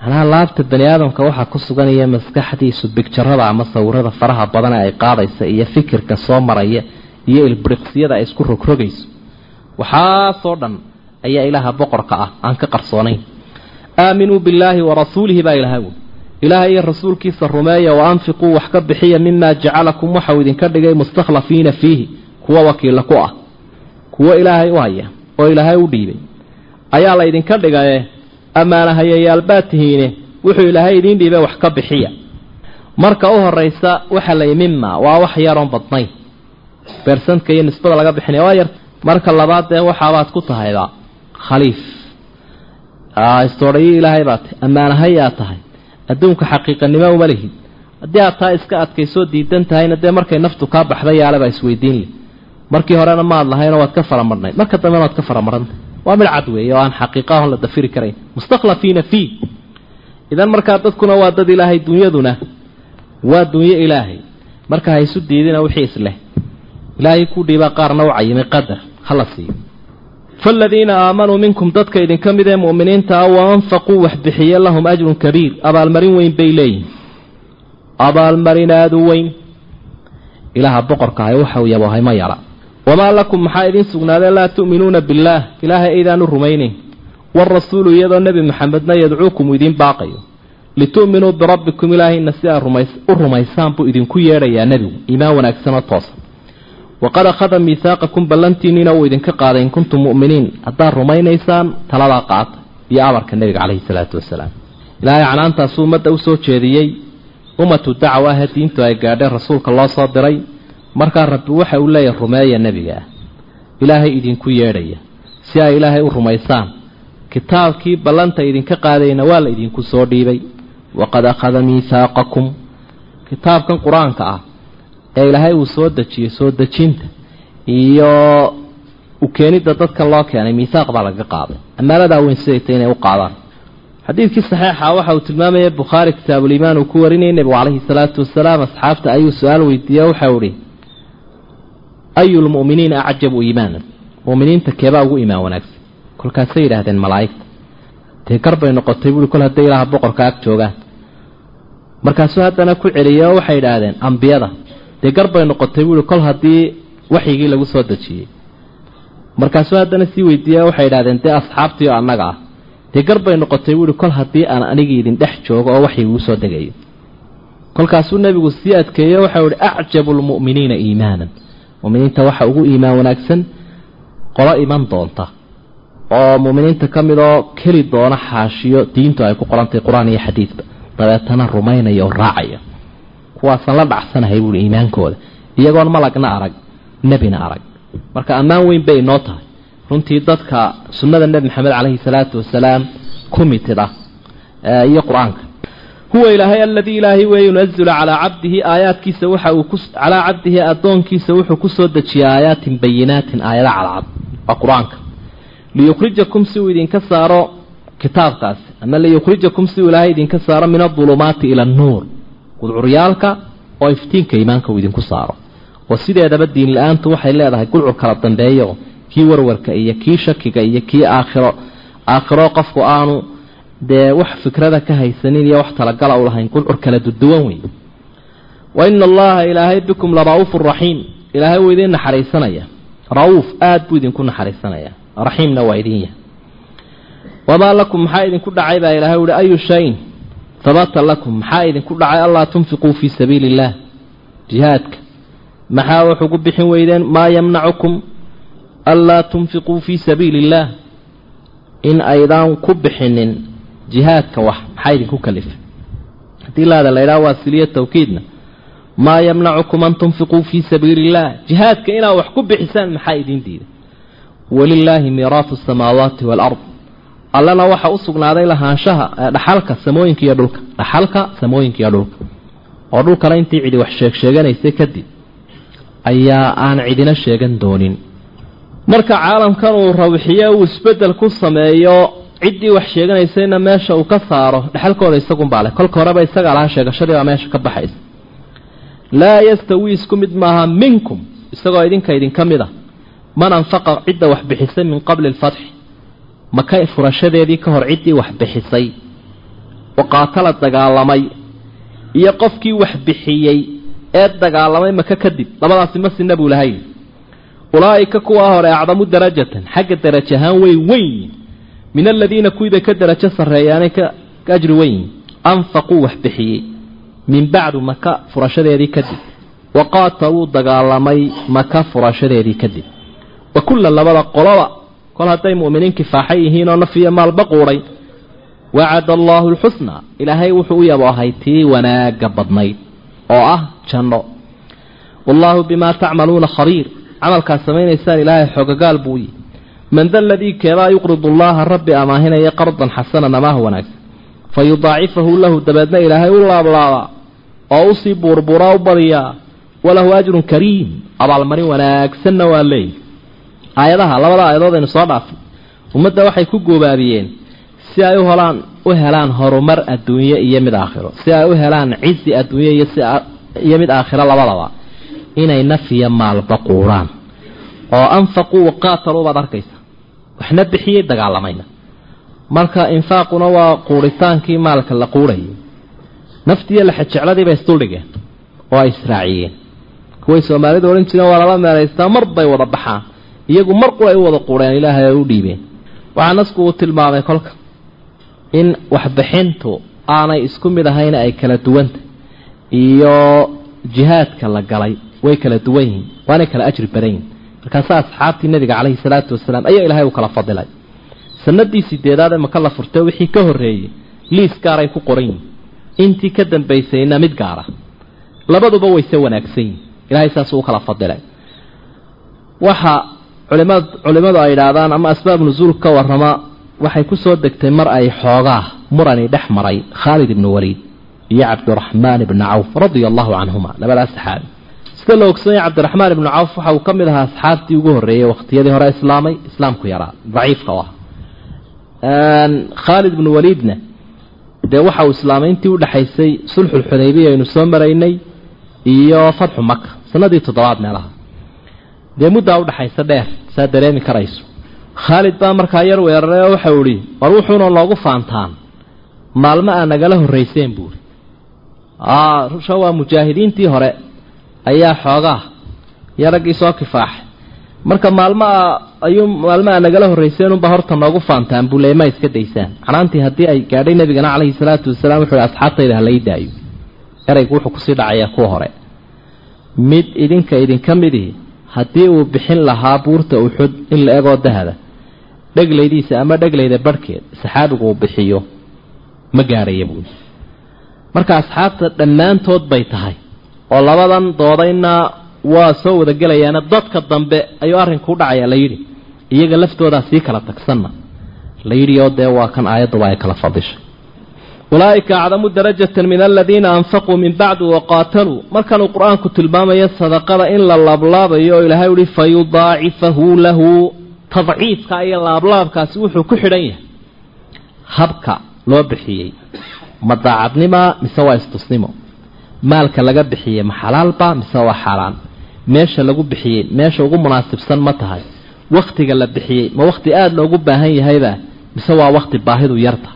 Speaker 2: Macnaha laabta bani aadamka waxaa ku sugan iyo maskaxdiisu bigjarada ama sawirada faraha badan ee ay qaadaysa iyo fikirka soo maraya iyo ilbiriqsiyada ay isku rogrogayso. Waxaasoo dhan ayaa ilaaha boqorka ah aan ka qarsoonayn. Aaminuu billaahi wa rasuulihi baa ilaha wy ilaahay iyo rasuulkiisa rumeeya wa anfiquu wax ka bixiya mimaa jacalakum waxau idinka dhigay mustakhlafiina fiihi kuwa wakiilla ku ah. Kuwo ilaahay u haya oo ilaahay u dhiibay ayaa la ydinka dhigaye ammaana hayayaalbaad tihiine wuxuu ilaahay idiin dhiibay wax ka bixiya. Marka u horaysa waxaa la mima waa wax yaroon badnayn. Beersanka iyo nisbada laga bixinaya waa yar marka labaad dee waxaabaad ku tahayba khaliif. Istoodhayo ilaahay baa tahy ammaanahayaa tahay. Adduunka xaqiiqanimo uma lihid haddii aad taa iska adkaysoo diidan tahayna dee markay naftu kaa baxda yaale baa isweydiin leh. Markii horena maad lahaynoo waad ka faramarnayd. Marka dambena waad ka faramarantay waa mid cad weeye oo aan xaqiiqa ahon la dafiri karayn. Mustakhlafiina fii. Idan markaa dadkuna waa dad ilaahay dunyaduna waa dunyo ilaahay. Marka ha isu diidina wixii isleh ilaahay ku dhiibaa qaarna u cayimay qadar hala siiyo. Faaladiina aamanuu minkum dadka idinka mid ee mu'miniinta ah wa anfaquu wax bixiye lahum ajrun kabiir. Abaalmarin weyn bay leeyihiin abaalmarin aadu weyn. Ilaaha boqorka ahay waxau yabohay ma yala wamaa lakum maxaa idiin sugnaadee laa tu'minuuna billaah ilaahay aydaanu rumaynayn waarasuulu iyadoo nebi maxamedna yadcuukum idiin baaqayo litu'minuu birabbikum ilaahayna si aad u rumaysaan buu idinku yeedhayaa nebigu iimaan wanaagsanoo toosan waqad akhada miihaaqakum ballantiinniina uu idinka qaaday in kuntum mu'miniin haddaad rumaynaysaan taladaa qaata iyo amarka nebiga caleyhi salaatu wasalaam ilaahay canaantaasuu ummadda u soo jeediyey ummatu dacwa ahee diintu ay gaadheen rasuulka loo soo diray markaa rabbi waxa uu leeyahay rumeeya nebiga ah ilaahay idinku yeedhaya. Si ay ilaahay u rumaysaan kitaabkii ballanta idinka qaadayna waa la idinku soo dhiibay. Waqad akhada miihaaqakum kitaabkan qur'aanka ah ee ilaahay uu soo dejiyey soo dejinta iyo u keenidda dadka loo keenay miihaaq baa laga qaaday. Ammaanadaa weyn siday tay inay u qaadaan. Xadiidkii saxiixa waxa uu tilmaamaya bukhaari kitaabuliimaan uu ku warinayay nebigu calayhi salaatu wasalaam asxaabta ayuu su'aal weydiiye waxau ihi ayu lmu'miniina acjabu iimaanan mu'miniinta keebaa ugu iimaan wanaagsan kolkaasay yidhaahdeen malaa'igta dee gar bay noqotay buui kol hadday ilaaha boqorka ag joogaan markaasuu haddana ku celiyey oo waxay yidhaahdeen ambiyada dee gar bay noqotay buui kol haddii waxyigii lagu soo dejiyey markaasuu haddana sii weydiiye waxay yidhahdeen dee asxaabtii oo annaga ah dee gar bay noqotay buui kol haddii aan anigii idin dhex joogo oo waxyiguu soo degayo kolkaasuu nebigu sii adkeeyo waxau ihi acjabu lmu'miniina iimaanan muminiinta waxa ugu iimaan wanaagsan qolo iman doonta. Oo muminiinta ka mid oo keli doona xaashiyo diintu ay ku qorantay qur'aan iyo xadiidba dabeetana rumaynaya oo raacaya. Kuwaasaan la dhacsanahay buui iimaankooda. Iyagoon malagna arag nebina arag. Marka ammaan weyn bay inoo tahay. Runtii dadka sunnada nebi maxamed caleyhi salaatu wasalaam ku mitid ah iyo qur'aanka huwa ilaahay aladii ilaahay weeye yunazilu calaa cabdihi aayaadkiisa waxa uu calaa cabdihi addoonkiisa wuxuu ku soo dejiyay aayaatin bayinaatin aayada cadcad waa qur'aanka. Liyukhrijakum si uu idinka saaro kitaabkaasi ama liyukhrijakum si uu ilaahay idinka saaro min adulumaati ila annuur gudcuryaalka oo iftiinka iimaanka uu idinku saaro. Oo sideedaba diin la'aantu waxay leedahay gudcur kala dambeeyo kii warwarka iyo kii shakiga iyo kii aakhiro aakhiro qofku aanu dee wax fikrada ka haysanin iyo wax talagala u lahayn gudcur kala duduwan wey wa ina allaha ilaahay bikum lara'uufu raxiim ilaahay wuu idiin naxariisanaya. Ra'uuf aada buu idinku naxariisanaya. Raxiimna waa idin yahay. Wamaa lakum maxaa idinku dhacay baa ilaahay uhi ayu shayin? Habata lakum maxaa idinku dhacay? Allaa tunfiquu fii sabiili illaah jihaadka. Maxaa wax ugu bixin weydeen? Maa yamnacukum anlaa tunfiquu fii sabiili illaah in aydaan ku bixinin jihaadka wax maxaa idinku kalifay haddii laada la ydhaha waa siliya tawkiidna. Maa yamnacukum an tunfiquu fii sabiili illaah jihaadka inaad wax ku bixisaan maxaa idiin diiday walilaahi miiraafu asamaawaati waalard allana waxaa u sugnaaday lahaanshaha dhaxalka samooyinka iyo dhulka. Dhaxalka samooyinka iyo dhulka. Oo dhulkana intii cidi wax sheeg sheeganaysay kadib ayaa aan cidina sheegan doonin. Marka caalamkan uu rawxiyo uu isbeddel ku sameeyo ciddii wax sheeganaysayna meesha uu ka saaro dhexalkooda isagunbaa leh. Kolka horeba isagaa lahaa sheegashadii baa meesha ka baxaysa. Laa yastawii isku mid maaha minkum isagoo idinka idinka mid a man anfaqa cidda wax bixisay min qabli alfatxi maka furashadeedii ka hor ciddii wax bixisay. Oo qaatala dagaalamay iyo qofkii wax bixiyey ee dagaalamay maka kadib. Labadaasi ma sina buu lahay ulaa'ika kuwaa hore acdamu darajatan xagga daraja ahaan way weyn min aladiina kuwiibay ka darajo sarreeyaanay ka ajri weyn anfaquu wax bixiyey min bacdu maka furashadeedii kadib wa qaataluu dagaalamay maka furashadeedii kadib wa kullan labada qoloba kol hadday mu'miniin kifaaxay yihiin oo naf iyo maalba quudhay wacada allaahu alxusnaa ilaahay wuxuu u yaboohay tii wanaagga badnayd oo ah janno wallaahu bimaa tacmaluuna khabiir camalkaad samaynaysaan ilaahay xogagaal buu man da ladii keebaa yuqridu llaaha rabbi amaahinaya qardan xasanan amaaha wanaagsan fa yudaacifahu lahu dabeedna ilaahay u laablaabaa oo u sii buurbuuraa u badiyaa walahu ajrun kariim abaalmarin wanaagsanna waa leeyi aayadaha labada aayadood aynu soo dhaafay ummadda waxay ku goobaabiyeen si ay u helaan u helaan horumar adduunye iyo mid aakhiro si ay u helaan cizi adduunye iyo si iyo mid aakhiro labadaba inay nafiya maalba quuraan oo anfaquu waqaataluu baad arkaysa waxna bixiyey dagaalamayna marka infaaquna waa quuritaankii maalka la quurhayay naftiiyo laxajecladiibay isduldhigeen oo ay israaciyeen. Kuway soomaalidu odhan jireen waa lala meelaystaa mar bay wada baxaan iyagu mar qulay u wada quureen ilaahay ay u dhiibeen. Waxaa nasku uu tilmaamay kolka in waxbixintu aanay isku mid ahayn ay kala duwanta iyo jihaadka la galay way kala duwan yihiin waanay kala ajri badan yihiin markaasa asxaabtii nabiga caleyhi salaatu wasalaam ayaa ilaahay u kala fadilay. Sanadii sideedaad ee maka la furtay wixii ka horreeyey liis gaaray ku qoran yihiin intii ka dambaysayna mid gaara. Labaduba wayse wanaagsan yihiin ilahay saasuu u kala fadilay. Waxa culimad culimmadu ay idhaahdaan ama asbaab nusuul ka warrama waxay ku soo degtay mar ay xoogaa murani dhex maray khaalid ibnu waliid iyo cabdiraxmaan ibni cawf radia allahu canhuma labadaas saxaabi sida la ogsanyay cabdiraxmaan ibnu cawf. Waxa uu ka mid ahaa asxaabtii ugu horreeyey wakhtiyadii hore islaamay islaamku yaraa daciifka u ah. Khaalid ibnu waliidna dee waxa uu islaamay intii udhexaysay sulxulxudaybiya aynu soo maraynay iyo fatxu maka sanadii toddobaad meelaha. Dee muddaa udhaxaysa dheer saa dareemi karayso. Khaalid baa markaa yar weeraray oo waxau idhi war wuxuuna noogu faantaan maalmo aa nagala horrayseen buuri rusha waa mujaahidiintii hore ayaa xoogaa. Iyo raggii soo kifaaxay marka maalmoa ayuu maalmo aa nagala horrayseen unbaa horta noogu faantaan buu leema iska daysaan. Canaantii haddii ay gaadhay nabigana caleyhi salaatu wasalaam wuxuu hi asxaabtayda ha lai daayo. Eraygu wuxuu ku sii dhacayaa kuwa hore. Mid idinka idinka midihi haddii uu bixin lahaa buurta uxud in la egoo dahada dheglaydiisa ama dheglayda barhkeed saxaabigu uu bixiyo. Ma gaadhaya buuli marka asxaabta dhammaantood bay tahay oo labadan doodayna waa soo wadagelayaana dadka dambe ayuu arrinku u dhacayaa la yidhi. Iyaga laftoodaa sii kala tagsanna. La yidhi oo dee waa kan aayadduba ay kala fadishay. Ulaa'ika acdamu darajatan min aladiina anfaquu min bacdu waqaataluu markanuu qur'aanku tilmaamayo sadaqada in la laablaabayo oo ilaahay uhi fa yudaacifahu lahu. Tadciifka iyo laablaabkaasi wuxuu ku xidhan yahay. Habka loo bixiyey ma daacadnima mise waa istusnimo maalka laga bixiyey ma xalaalba mise waa xaaraan? Meesha lagu bixiyey meesha ugu munaasibsan ma tahay. Wakhtiga la bixiyey ma wakhti aada loogu baahan yahayba mise waa wakhti baahidu yarta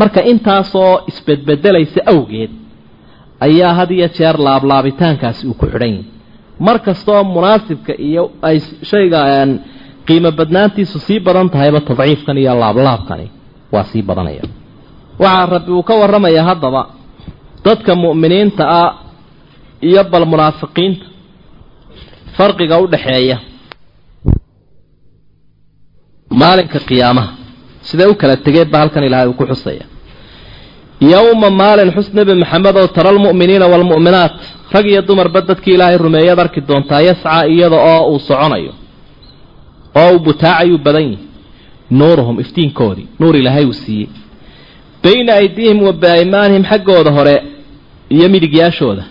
Speaker 2: marka intaasoo isbedbedelaysa awgeed ayaa had iyo jeer laablaabitaankaasi uu ku xidhan yahay. Mar kasta oo munaasibka iyo ay shayga qiimo badnaantiisu sii badan tahayba tadciifkan iyo laablaabkani waa sii badanaya. Waxaa rabbi uu ka warramayaa haddaba dadka mu'miniinta ah iyo bal munaafiqiinta. Farqiga u dhaxeeya maalinka qiyaamaha. Siday u kala tegeen ba halkan ilaahay uu ku xusaya. Yowma maalin xus nebi maxamed oo tara almu'miniina waalmu'minaat rag iyo dumarba dadkii ilaahay rumeeyaad arki doontaa yascaa iyada oo uu soconayo. Oo uu butaacayuu badan yihi nuuruhum iftiinkoodii. Nuur ilaahay uu siiyey bayna aydiihim wa biaymaanihim xaggooda hore iyo midigyaashooda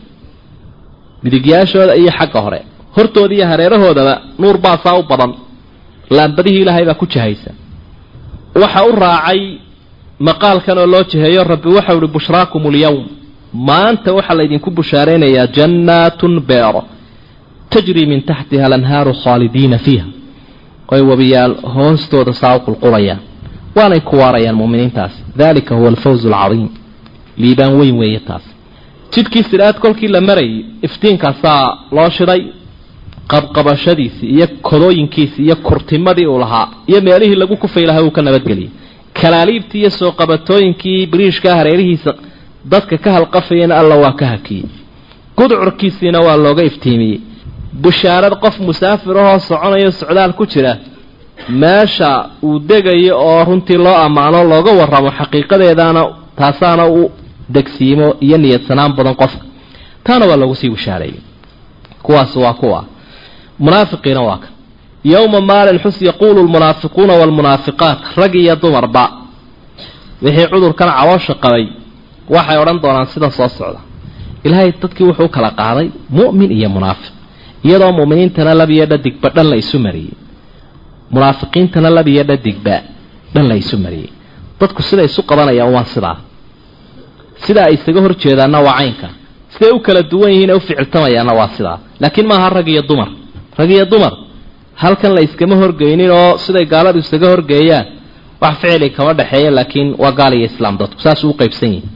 Speaker 2: midigyaashooda iyo xagga hore. Hortooda iyo hareerahoodaba nuur baasaa u badan. Laambadihii ilaahay baa ku jahaysa. Waxa u raacay maqaalkan oo loo jiheeyo rabbi waxau uhi bushraakum ulyowm maanta waxaa laydinku bushaaraynayaa jannaatun beero tajrii min taxtiha alanhaaru khaalidiina fiiha. Oy wabiyaal hoostooda saa u qulqulayaan waanay ku waarayaan mu'miniintaasi dalika huwa alfawz alcadiim. Liibaan weyn weeye taas. Jidkii sidhaad kolkii la marayay iftiinkaasaa loo shiday qabqabashadiisii iyo kodooyinkiisii iyo kurtimadii uu lahaa iyo meelihii lagu kufay lahaa uu ka nabadgeliyay kalaaliibtii iyo soo qabatooyinkii biriishkaa hareerihiisa dadka ka halqafayana alla waa ka hakiyey. Gudcurkiisiina waa looga iftiimiyey. Bushaarad qof musaafir ahoo soconayo socdaal ku jira meesha uu degayo oo runtii loo ammaano looga warramo xaqiiqadeedaana taasaana u degsiimo iyo niyadsanaan badan qofka. Taana waa loogu sii bushaareeyey kuwaas waa kuwa. Munaafiqiina waa ka. Yowma maalin xus yaquulu lmunaafiquuna waalmunaafiqaat rag iyo dumarba wixii cudurkan caloosha qabay waxay odhan doonaan sida soo socda. Ilaahay dadkii wuxuu kala qaaday mu'min iyo munaafiq iyadoo mu'miniintana labiyo dhadigba dhan la isu mariyey munaafiqiintana labiyo dhadigba dhan la isu mariyey. Dadku siday isu qabanayaan waa sidaa. Sida ay isaga hor jeedaanna waa caynka. Siday u kala duwan yihiin ee u ficiltamayaanna waa sidaa. Laakiin maaha rag iyo dumar. Rag iyo dumar. Halkan la iskama horgeynin oo siday gaaladu isaga horgeeyaan wax ficili kama dhexeeya laakiin waa gaal iyo islaam dadku. Saas uu qaybsan yihiin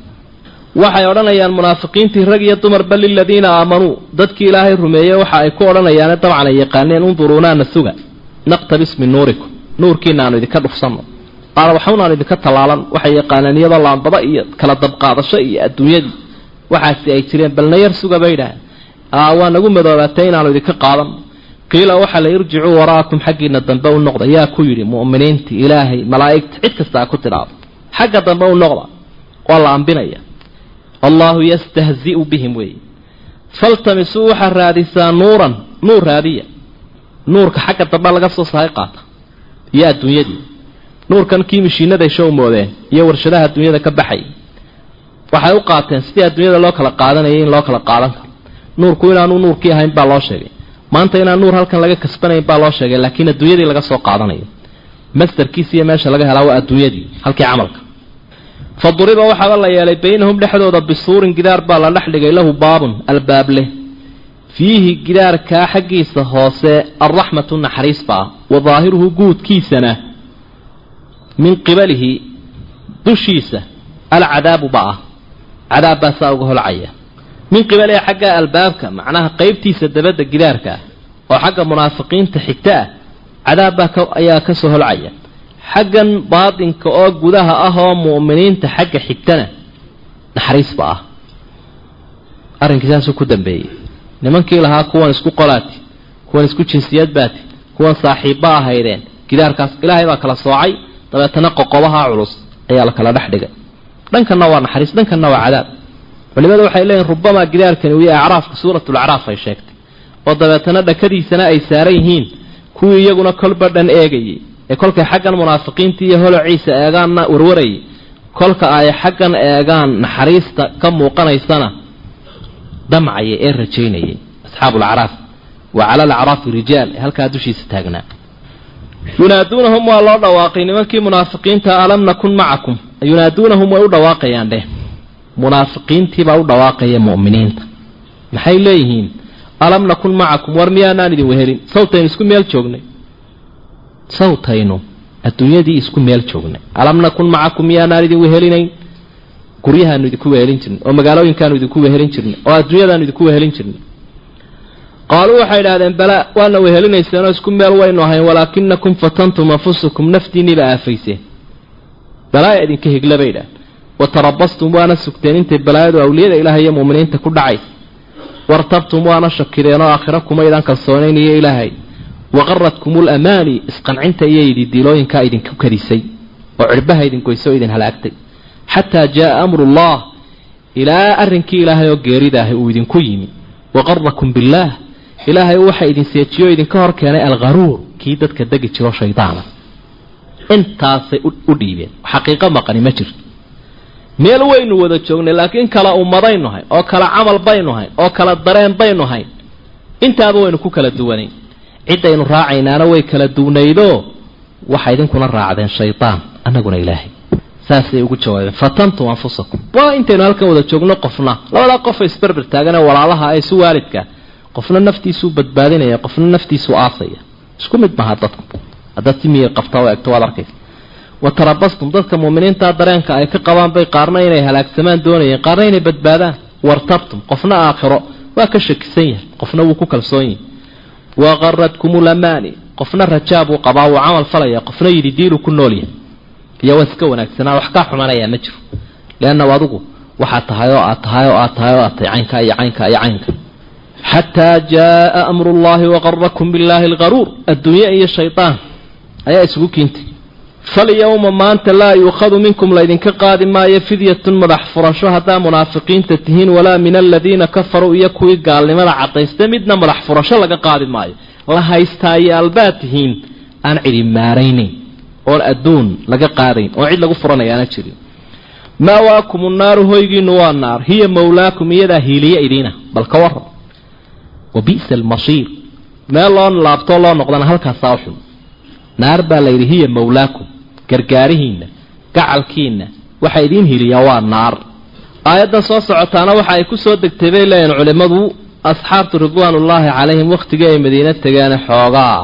Speaker 2: waxay odhanayaan munaafiqiintii rag iyo dumarba liladiina aamanuu dadkii ilaahay rumeeyey waxa ay ku odhanayaane dabcan ay yaqaaneen unduruunaana suga naqtabis min nuurikum nuurkiina aanu idinka dhufsanno. Qaala waxunaanu idinka tallaalan waxay yaqaaneen iyadoo laambada iyo kala dabqaadasho iyo adduunyadii waxaasi ay jireen balna yar suga bay idhaaheen. Waa nagu madoobaatay inaanu idinka qaadan. Qiila waxaa la irjicuu waraakum xaggiina dambe u noqda. Yaa ku yidhi mu'miniintii ilaahay malaa'igta cid kasta a ku tidhaado xagga dambe u noqda waa la allahu yastahzi'u bihim weeye. Faltamisuu waxaa raadisaa nuuran nuur raadiya nuurka xagga dambe laga soo sahay qaata. Iyo adduunyadii nuurkan kii mishiinaday show moodeen iyo warshadaha adduunyada ka baxay waxay u qaateen sidii adduunyada loo kala qaadanayay in loo kala qaadan karo. Nuurku inaanu nuurkii ahayn baa loo sheegay. Maanta inaan nuur halkan laga kasbanayn baa loo sheegay laakiin adduunyadii laga soo qaadanayo. Mastarkiisi iyo meesha laga helaa waa adduunyadii halkii camalka. Fa duriba waxaaba la yeelay baynahum dhexdooda bisuurin gidaar baa la dhex dhigay lahu baabun albaab leh fiihi gidaarkaa xaggiisa hoose alraxmatu naxariis baa wa daahiruhu guudkiisana min qibalihi dushiisa alcadaabu ba ah cadaab baa saa uga holcaya. Min qibalihi xagga albaabka macnaha qeybtiisa dabadda gidaarka ah oo xagga munaafiqiinta xigta ah cadaab baa ayaa ka soo holcaya. Xaggan baatinka oo gudaha ah oo mu'miniinta xagga xigtana naxariis ba ah arrinkii saasuu ku dambeeyey nimankii lahaa kuwan isku qolaati kuwan isku jinsiyad baati kuwan saaxiibba ahaydeen gidaarkaas ilaahay baa kala soocay dabeetana qoqobaha culus ayaa la kala dhex dhigay. Dhankanna waa naxariis dhankanna waa cadaab. Culimadu waxay leeyihiin rubamaa gidaarkani yahay acraafka suuratulacraaf ay sheegtay. Oo dabeetana dhakadiisana ay saaran yihiin kuwii iyaguna kolba dhan eegayay ee kolkay xaggan munaafiqiintii iyo holociisa eegaanna warwarayay kolka ay xaggan eegaan naxariista ka muuqanaysana damcaya ee rajaynayay. Asxaabu alacraaf wa cala alacraafi rijaal. Ee halkaa dushiisa taagnaa. Yunaaduunahum waa loo dhawaaqay. Nimankii munaafiqiinta alam nakun macakum. Yunaaduunahum way u dhawaaqayaan dheh. Munaafiqiintiibaa u dhawaaqaya mu'miniinta. Maxay leeyihiin? Alam nakun macakum. War miyaanaan idin wehelin. Sawtaynu isku meel joognay. Sawtaynu adduunyadii isku meel joognay. Alam nakun macakum miyaanaan idin wehelinayn guryahaanu idinku wehelin jirnay oo magaalooyinkaanu idinku wehelin jirnay oo adduunyadaanu idinku wehelin jirnay. Qaaluu waxay idhahdeen balaa waana wehelinayseenoo isku meel waynu ahayn walaakinakum fatantum anfusakum naftiinniiba aafayseen. Balaaya idinka higla bay idhahdeen wa tarabastum waana sugteen intay balaayadu awliyada ilaahay iyo mu'miniinta ku dhacay. Wartabtum waana shakideen oo aakhiro kumaydaan kalsoonayn iyo ilaahay. Waqaradkum lamaani isqancinta iyo ididiilooyinkaa idinku kadisay oo cirbaha idin goysay oo idin halaagtay xataa jaaa amrullah ilaa arrinkii ilaahay oo geeridaahay uu idinku yimi waqarakum billaah ilaahay waxa idin seejiyo idinka hor keenay algharuur kii dadka degi jiro shaydaana intaasay u dhiibeen xaqiiqo maqani ma jirto meel waynu wada joognay laakiin kala ummadaynu hayn oo kala camal baynu hayn oo kala dareen baynu hayn intaaba waynu ku kala duwanayn ciddaynu raacaynaana way kala duwnaydoo waxa idinkuna raacdeen shaydaan annaguna ilaahay saasay ugu jawaabeen. Fatantum anfusakum. Waa intaynu halkan wada joogno qofna. Labadaa qofa isberber taaganee walaalaha ee isu waalidka qofna naftiisuu badbaadinaya qofna naftiisuu aasaya. Isku mid maha dadku. Haddaad si miya qabtaa oo egto waad arkaysa wa tarabastum dadka muuminiintaa dareenka ay ka qabaan bay qaarna inay halaagsamaan doonayeen qaarna inay badbaadaan. Wartabtum qofna aakhiro. Waa ka shakisan yahay qofna wuu ku kalsoon yahay. Waqaradkum lamaani qofna rajaa buu qabaa wuu camal falaya qofna yidhi diilu ku nool yahay iyo waa iska wanaagsanaa wax kaa xumanayaa ma jiro. Leanna adigu waxaad tahay oo aad tahay oo aad tahay oo aad tahay caynka iyo caynka iyo caynka. Xataa jaaa amru llahi waqarakum billaahi algaruur adduunye iyo shaydaan ayaa isugu kiintay falyowma maanta laa yuukhadu minkum laydinka qaadi maayo fidyatun madax furasho haddaa munaafiqiinta tihiin walaa min aladiina kafaruu iyo kuwii gaalnimada cadaysta midna madax furasho laga qaadi maayo. La haystaayaal tihiin aan cidi maaraynayn oon adduun laga qaadayn oon cid lagu furanayaana jirin. Maawaakumu naaru hoygiinu waa naar hiya mawlaakum iyadaa hiiliye idiina bal ka waran wa bi'sa almashiir meel loo laabtoo loo noqdana halkaasaa u xun. Naar baa layidhi hiya mawlaakum gargaarihiinna gacalkiinna waxa idiin hiliyaa waa naar. Aayaddan soo socotaana waxa ay ku soo degtay bay leeyihiin culimmadu asxaabtu ridwaanullaahi calayhim wakhtigii ay madiine tegeene xoogaa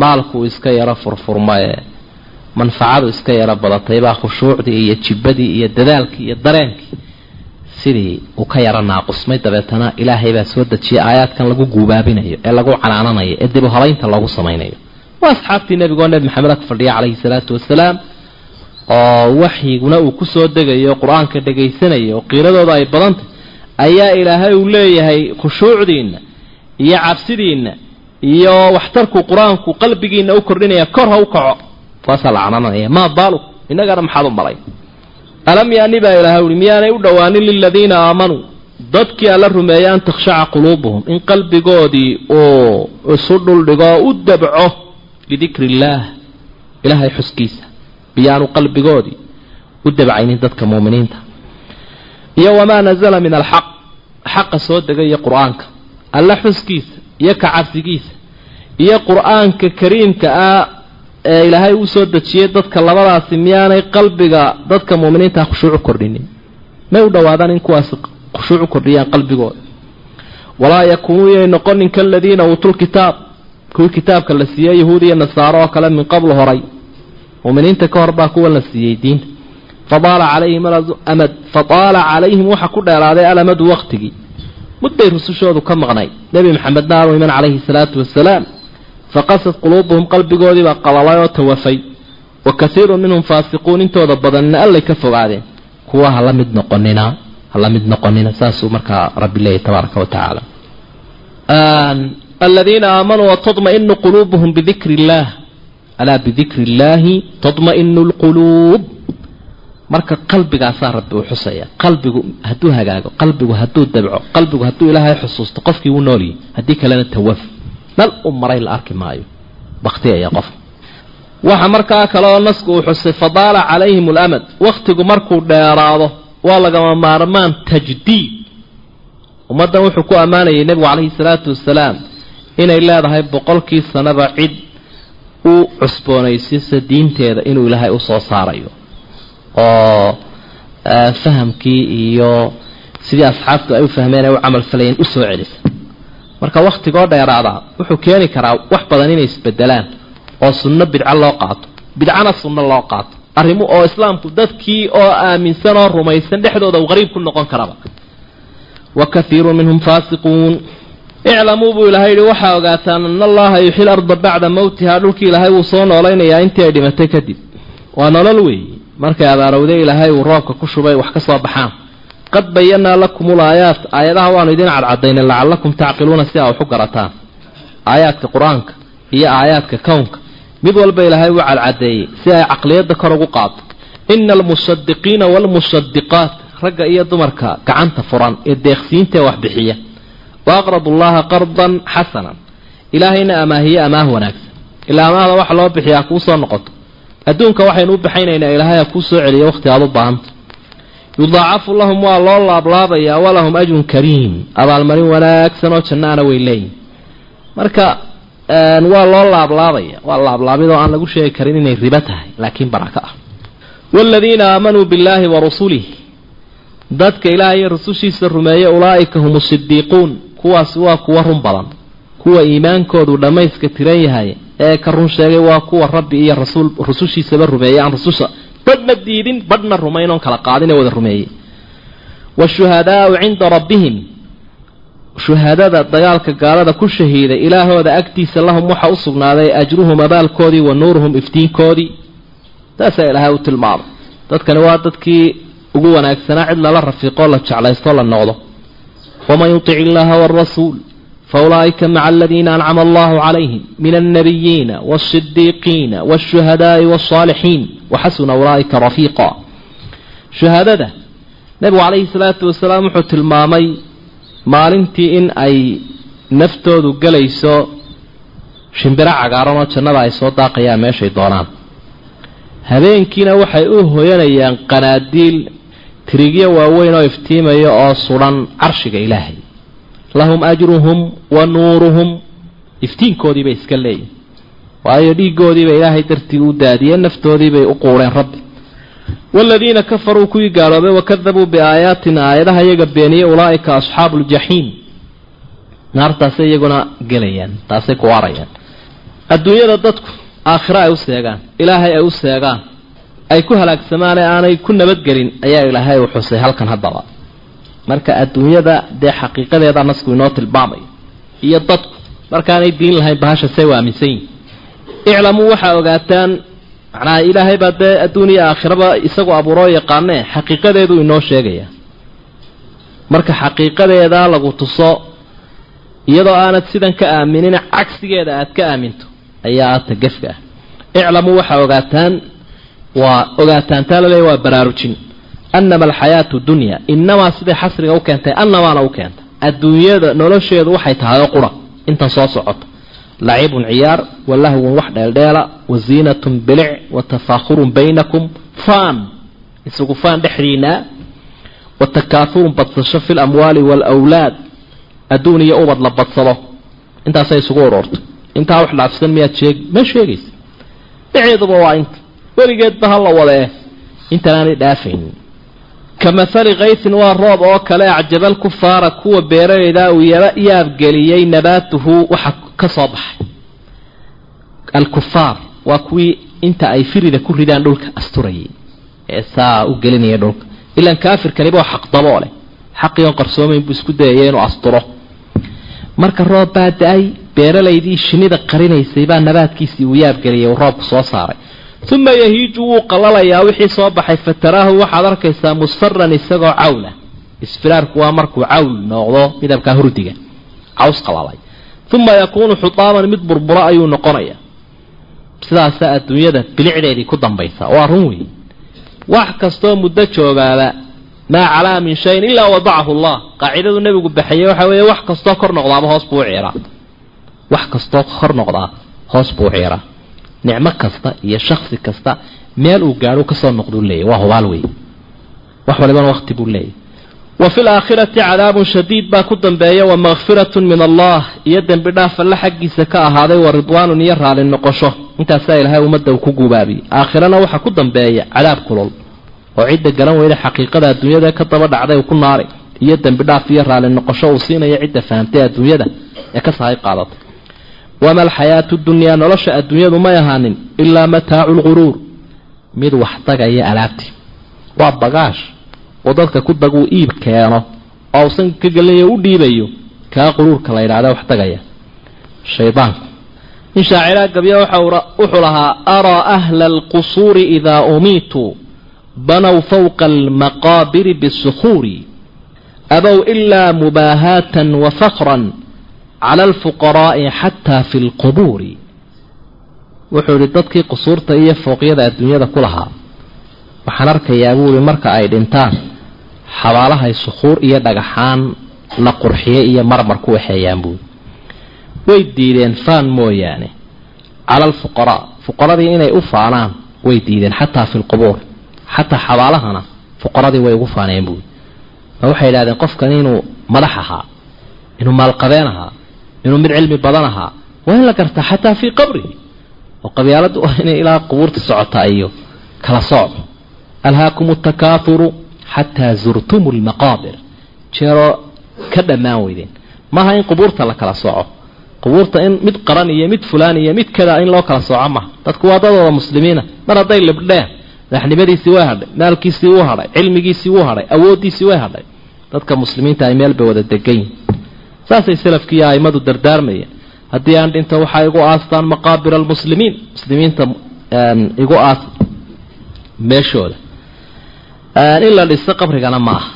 Speaker 2: maalkuu iska yaro furfurmaye manfacadu iska yaro badatay baa khushuucdii iyo jibbadii iyo dadaalkii iyo dareenkii sidii uu ka yaro naaqusmay. Dabeetana ilaahay baa soo dejiyay aayaadkan lagu guubaabinayo ee lagu canaananayo ee dib u habaynta loogu samaynayo. Waa asxaabtii nebigo nebi maxamed ag fadhiya calayhi salaatu wasalaam oo waxyiguna uu ku soo degayo qur'aanka dhagaysanayo oo qiiradooda ay badantay ayaa ilaahay uu leeyahay khushuucdiinna iyo cabsidiinna iyo waxtarku qur'aanku qalbigiinna u kordhinaya kor ha u kaco taasaa la canananaya maa baaluk innagana maxaad u malay. Alam yaani baa ilaahay uhi miyaanay u dhowaanin liladiina aamanuu dadkii alla rumeeyay an takhshaca quluubuhum in qalbigoodii uu isu dhuldhigo u dabco lidikri illaah ilaahay xuskiisa. Biyaanu qalbigoodii u dabcaynin dadka muuminiinta. Iyo wamaa nazala min alxaq xaqa soo degaya qur'aanka. Alla xuskiisa iyo ka cabsigiisa iyo qur'aanka kariimka ah ee ilaahay uu soo dejiyey dadka labadaasi miyaanay qalbiga dadka muuminiinta khushuuc u kordhinin. May u dhowaadaan in kuwaasi khushuuc u kordhiyaan qalbigooda. Walaa yakuunuu inay noqonin kaladiina uutul kitaab. Kuwii kitaabka la siiyey yahuud iyo nasaaro oo kale min qabl horay. Muuminiinta ka hor baa kuwan la siiyey diinta fadaala calayhim amad fadaala calayhim waxa ku dheeraaday alamadu waqtigii. Mudbay rusushoodu ka maqnay. Nebi maxamedna aanu iman calayhi salaatu wasalaam faqasad quluubuhum qalbigoodii baa qalalay oo tawafay wa kasiirun minhum faasiquun intooda badanina allay ka fogaadeen. Kuwa ha la mid noqonina ha la mid noqonina saasuu markaa rabbi leeyahy tabaaraka wa tacaala. Aladiina aamanuu watadma'inu quluubuhum bidikri illaah alaa bidikri illaahi tadma'inu lquluub. Marka qalbigaasaa rabbi uu xusaya. Qalbigu hadduu hagaago qalbigu hadduu dabco qalbigu hadduu ilaahay xusuusto qofkii wuu noolyahy haddii kalena tawaf dal u maray la arki maayo. Baktiyaya qofka waxa markaa kale oo nasku uu xusay fadaala calayhim alamad wakhtigu markuu dheeraado waa lagama maarmaan tajdiid. Ummaddan wuxuu ku ammaanayay nebigu calayhi salaatu wasalaam inay leedahay boqolkii sanaba cid u cusboonaysiisa diinteeda inuu ilaahay u soo saarayo. Oo fahamkii iyo sidii asxaabtu ay u fahmeen ay u camal falayeen u soo celisa marka wakhtigoo dheeraadaa wuxuu keeni karaa wax badan inay isbedelaan oo sunno bidco loo qaato. Bidcana sunno loo qaato. Arrimo oo islaamku dadkii oo aaminsan oo rumaysan dhexdooda uu qariib ku noqon karaba. Wa kathiirun minhum faasiquun. Iclamuu buu ilahay yihi waxaa ogaataan ana allaha yuxil arda bacda mowtihaa dhulkii ilaahay wuu soo noolaynayaa intii ay dhimatay kadib waa nolol weeyi. Markay abaarowday ilaahay uu roobka ku shubay wax ka soo baxaan qad bayanaa lakumul aayaat aayadaha waanu idin cadcadaynay lacallakum tacqiluuna si aa waxu garataan. Aayaadka qur'aanka iyo aayaadka kownka mid walba ilaahay wuu cadcadeeyey si ay caqliyadda kor ugu qaado ina almusadiqiina waalmusadiqaat ragga iyo dumarka gacanta furan ee deeqsiintaee wax bixiya. Wa aqradu llaha qardan xasanan. Ilaahayna amaahiye amaah wanaagsan. Ilaa amaahda waxa loo bixiyaa kuu soo noqoto. Adduunka waxaynu u baxaynaynaa ilaahay ha kuu soo celiya waqti aad u baahanta yudaacafu lahum waa loo laablaabayaa walahum ajrun kariim abaalmarin wanaagsan oo jannaana way leeyihiin marka waa loo laablaabaya waa laablaabid oo aan lagu sheegi karin inay ribo tahay laakiin barako ah waaladiina aamanuu billaahi wa rusulih dadka ilaahay iyo rusushiisa rumeeye ulaa'ika hum sidiiquun kuwaasi waa kuwa run badan kuwa iimaankoodu dhammayska tiran yahay ee ka run sheegay waa kuwa rabbi iyo rasuul rusushiisaba rumeeyey aan rususha badhna diidin badhna rumayn oon kala qaadin ee wada rumeeyey. Washuhadaau cinda rabbihim. Shuhadada dagaalka gaalada ku shahiiday ilaahooda agtiisa lahum waxaa u sugnaaday ajruhum abaalkoodii wa nuuruhum iftiinkoodii. Taasaa ilaahay u tilmaamay. Dadkani waa dadkii ugu wanaagsanaa cid lala rafiiqoo la jeclaystoo la noqdo. Waman yutic illaha waalrasuul faulaa'ika maca aladiina ancama allahu calayhim min alnabiyiina waasidiiqiina waashuhadaai waaalsaalixiin waxasuna ulaa'ika rafiiqa shuhadada nebigu calayhi salaatu wasalaam wuxuu tilmaamay maalintii in ay naftoodu gelayso shimbiro cagaaran oo jannada ay soo daaqayaan meeshay doonaan habeenkiina waxay u hoyanayaan qanaadiil tirigyo waaweyn oo iftiimaya oo sudan carshiga ilaahay lahum ajruhum wa nuuruhum. Iftiinkoodiibay iska leeyihiin waayo dhiiggoodiiba ilaahay dartii u daadiyeen naftoodiibay u quureen rabbi. Waaladiina kafaruu kuwii gaaloobay wakadabuu biaayaatina aayadaha iyaga beeniyey ulaa'ika asxaabu ljaxiim naartaasay iyaguna gelayaan taasay ku waarayaan. Adduunyada dadku aakhiro ay u seegaan ilaahay ay u seegaan. Ay ku halaagsamaan ee aanay ku nabadgelin ayaa ilaahay u xusay halkan haddaba marka adduunyada dee xaqiiqadeeda nasku inoo tilmaamayo iyo dadku markaanay diin lahayn bahasha say u aaminsan yihiin iclamuu waxaa ogaataan macnaha ilaahay baa dee adduun iyo aakhiraba isagu abuuroo yaqaanee xaqiiqadeedu inoo sheegaya. Marka xaqiiqadeeda lagu tuso iyadoo aanad sidan ka aaminin cagsigeeda aad ka aaminto ayaa aadta gefka ah. Iclamuu waxaa ogaataan waa ogaataan taa laleeya waa baraarujin annama alxayaatu dunya inamaa siday xasriga u keentay annamaana u keentay adduunyada nolosheedu waxay tahay qura intan soo socota lacibun ciyaar wa lahwun wax dheeldheela wa ziinatun bilic wa tafaakhurun baynakum faan isugu faan dhexdiinaa wa takaahurun badsasho fi lamwaali waalawlaad adduun iyo ubad la badsado intaasay isugu urorto intaa wax dhaafsan miyaad sheegi ma sheegaysa dhaceeduba waa inta weligeedba ha la wada eh intanaanay dhaafaynin ka mahali kaysin waa roob oo kale acjabal kufaara kuwa beeralaydaa uu yaabgeliyey nabaatuhu waxa ka soo baxay alkufaar waa kuwii inta ay firida ku ridaan dhulka asturayay ee saa u gelinaya dhulka ilaan kaafirkaniba waa xaqdaboo leh xaqiion qarsoomayn buu isku dayaya inuu asturo marka roob baa da'ay beeralaydii shinida qarinaysay baa nabaadkiisii uu yaabgeliyay uu roobku soo saaray uma yahiiju wuu qalalayaa wixii soo baxay fataraahu waxaad arkaysaa musfaran isagoo cawla isfiraarku waa markuu cawl noqdo midabkaa hurdiga caws qalalay uma yakuunu xutaaman mid burburo ayuu noqonayaa sidaasaa adduunyada bilicdeedii ku dambaysa waa run weyn wax kastoo muddo joogaaba maa calaa min shayin ilaa wadacahu allah qaacidadu nebigu baxayey waxa weeye wax kastoo kor noqdaaba hoos buu u wax kastoo kor noqdaa hoos buu u nicmo kasta iyo shaksi kasta meel uu gaadho ka soo noqduu leeyahy waa hubaal wey wax walibana waqti buu leeyahy wa fi laakhirati cadaabun shadiid baa ku dambeeya wa makfiratun min allah iyo dembi dhaaf alle xaggiisa ka ahaaday wa ridwaanun iyo raali noqosho. Intaasaa ilaahay ummadda uu ku gubaabiyey aakhirana waxaa ku dambeeya cadaab kulol oo cidda garan weyda xaqiiqada adduunyada ka daba dhacday uu ku naaray iyo dembi dhaaf iyo raali noqosho uu siinaya cidda fahamtay adduunyada ee ka sahay qaadatay wama alxayaatu dunyaa nolosha adduunyadu may ahaanin ilaa mataacu lguruur mid wax dagaya alaabtii waa bagaash oo dadka ku daguu iib keeno oo usan ka gelinayo u dhiibayo kaa quruurka la yidhahda wax tagaya shaydaanku in shaaciraa gabya wuxuu lahaa araa ahla alqusuuri idaa umiituu banow fawqa almaqaabiri bisukuuri abow ilaa mubaahaatan wa fakran cala alfuqaraa'i xataa fi lqubuuri wuxuu idhi dadkii qusuurta iyo fooqyada adduunyada ku lahaa waxaan arkayaa buuhi marka ay dhintaan xabaalahay sukuur iyo dhagaxaan la qurxiye iyo marmar ku waxeeyaan buui way diideen faan mooyaane cala alfuqaraa fuqaradii inay u faanaan way diideen xataa fi lqubuur xataa xabaalahana fuqaradii way ugu faaneen buui ma waxay yidhahdeen qofkan inuu madax ahaa inuu maalqabeen ahaa inuu mid cilmi badan ahaa waa in la gartaa xataa fii qabrihi oo qabyaaladu waa inay ilaa qubuurta socotaa iyo kala socdo alhaakum takaathuru xataa zurtum lmaqaabir jeeroo ka dhammaan weydeen. Maaha in qubuurta la kala soco qubuurta in mid qaran iyo mid fulaan iyo mid kada in loo kala sooco maha dadku waa dadooda muslimiina. Mar hadday libdheen madaxnimadiisii way hadhay maalkiisii wuu hadhay cilmigiisii wuu hadhay awooddiisii way hadhay. Dadka muslimiinta ay meel bay wada degayin saasay salafkiiyo aimadu dardaarmayeen. Haddii aan dhinto waxaa igu aastaan maqaabir almuslimiin. Muslimiinta igu aas meeshooda. In la dhiso qabrigana ma aha.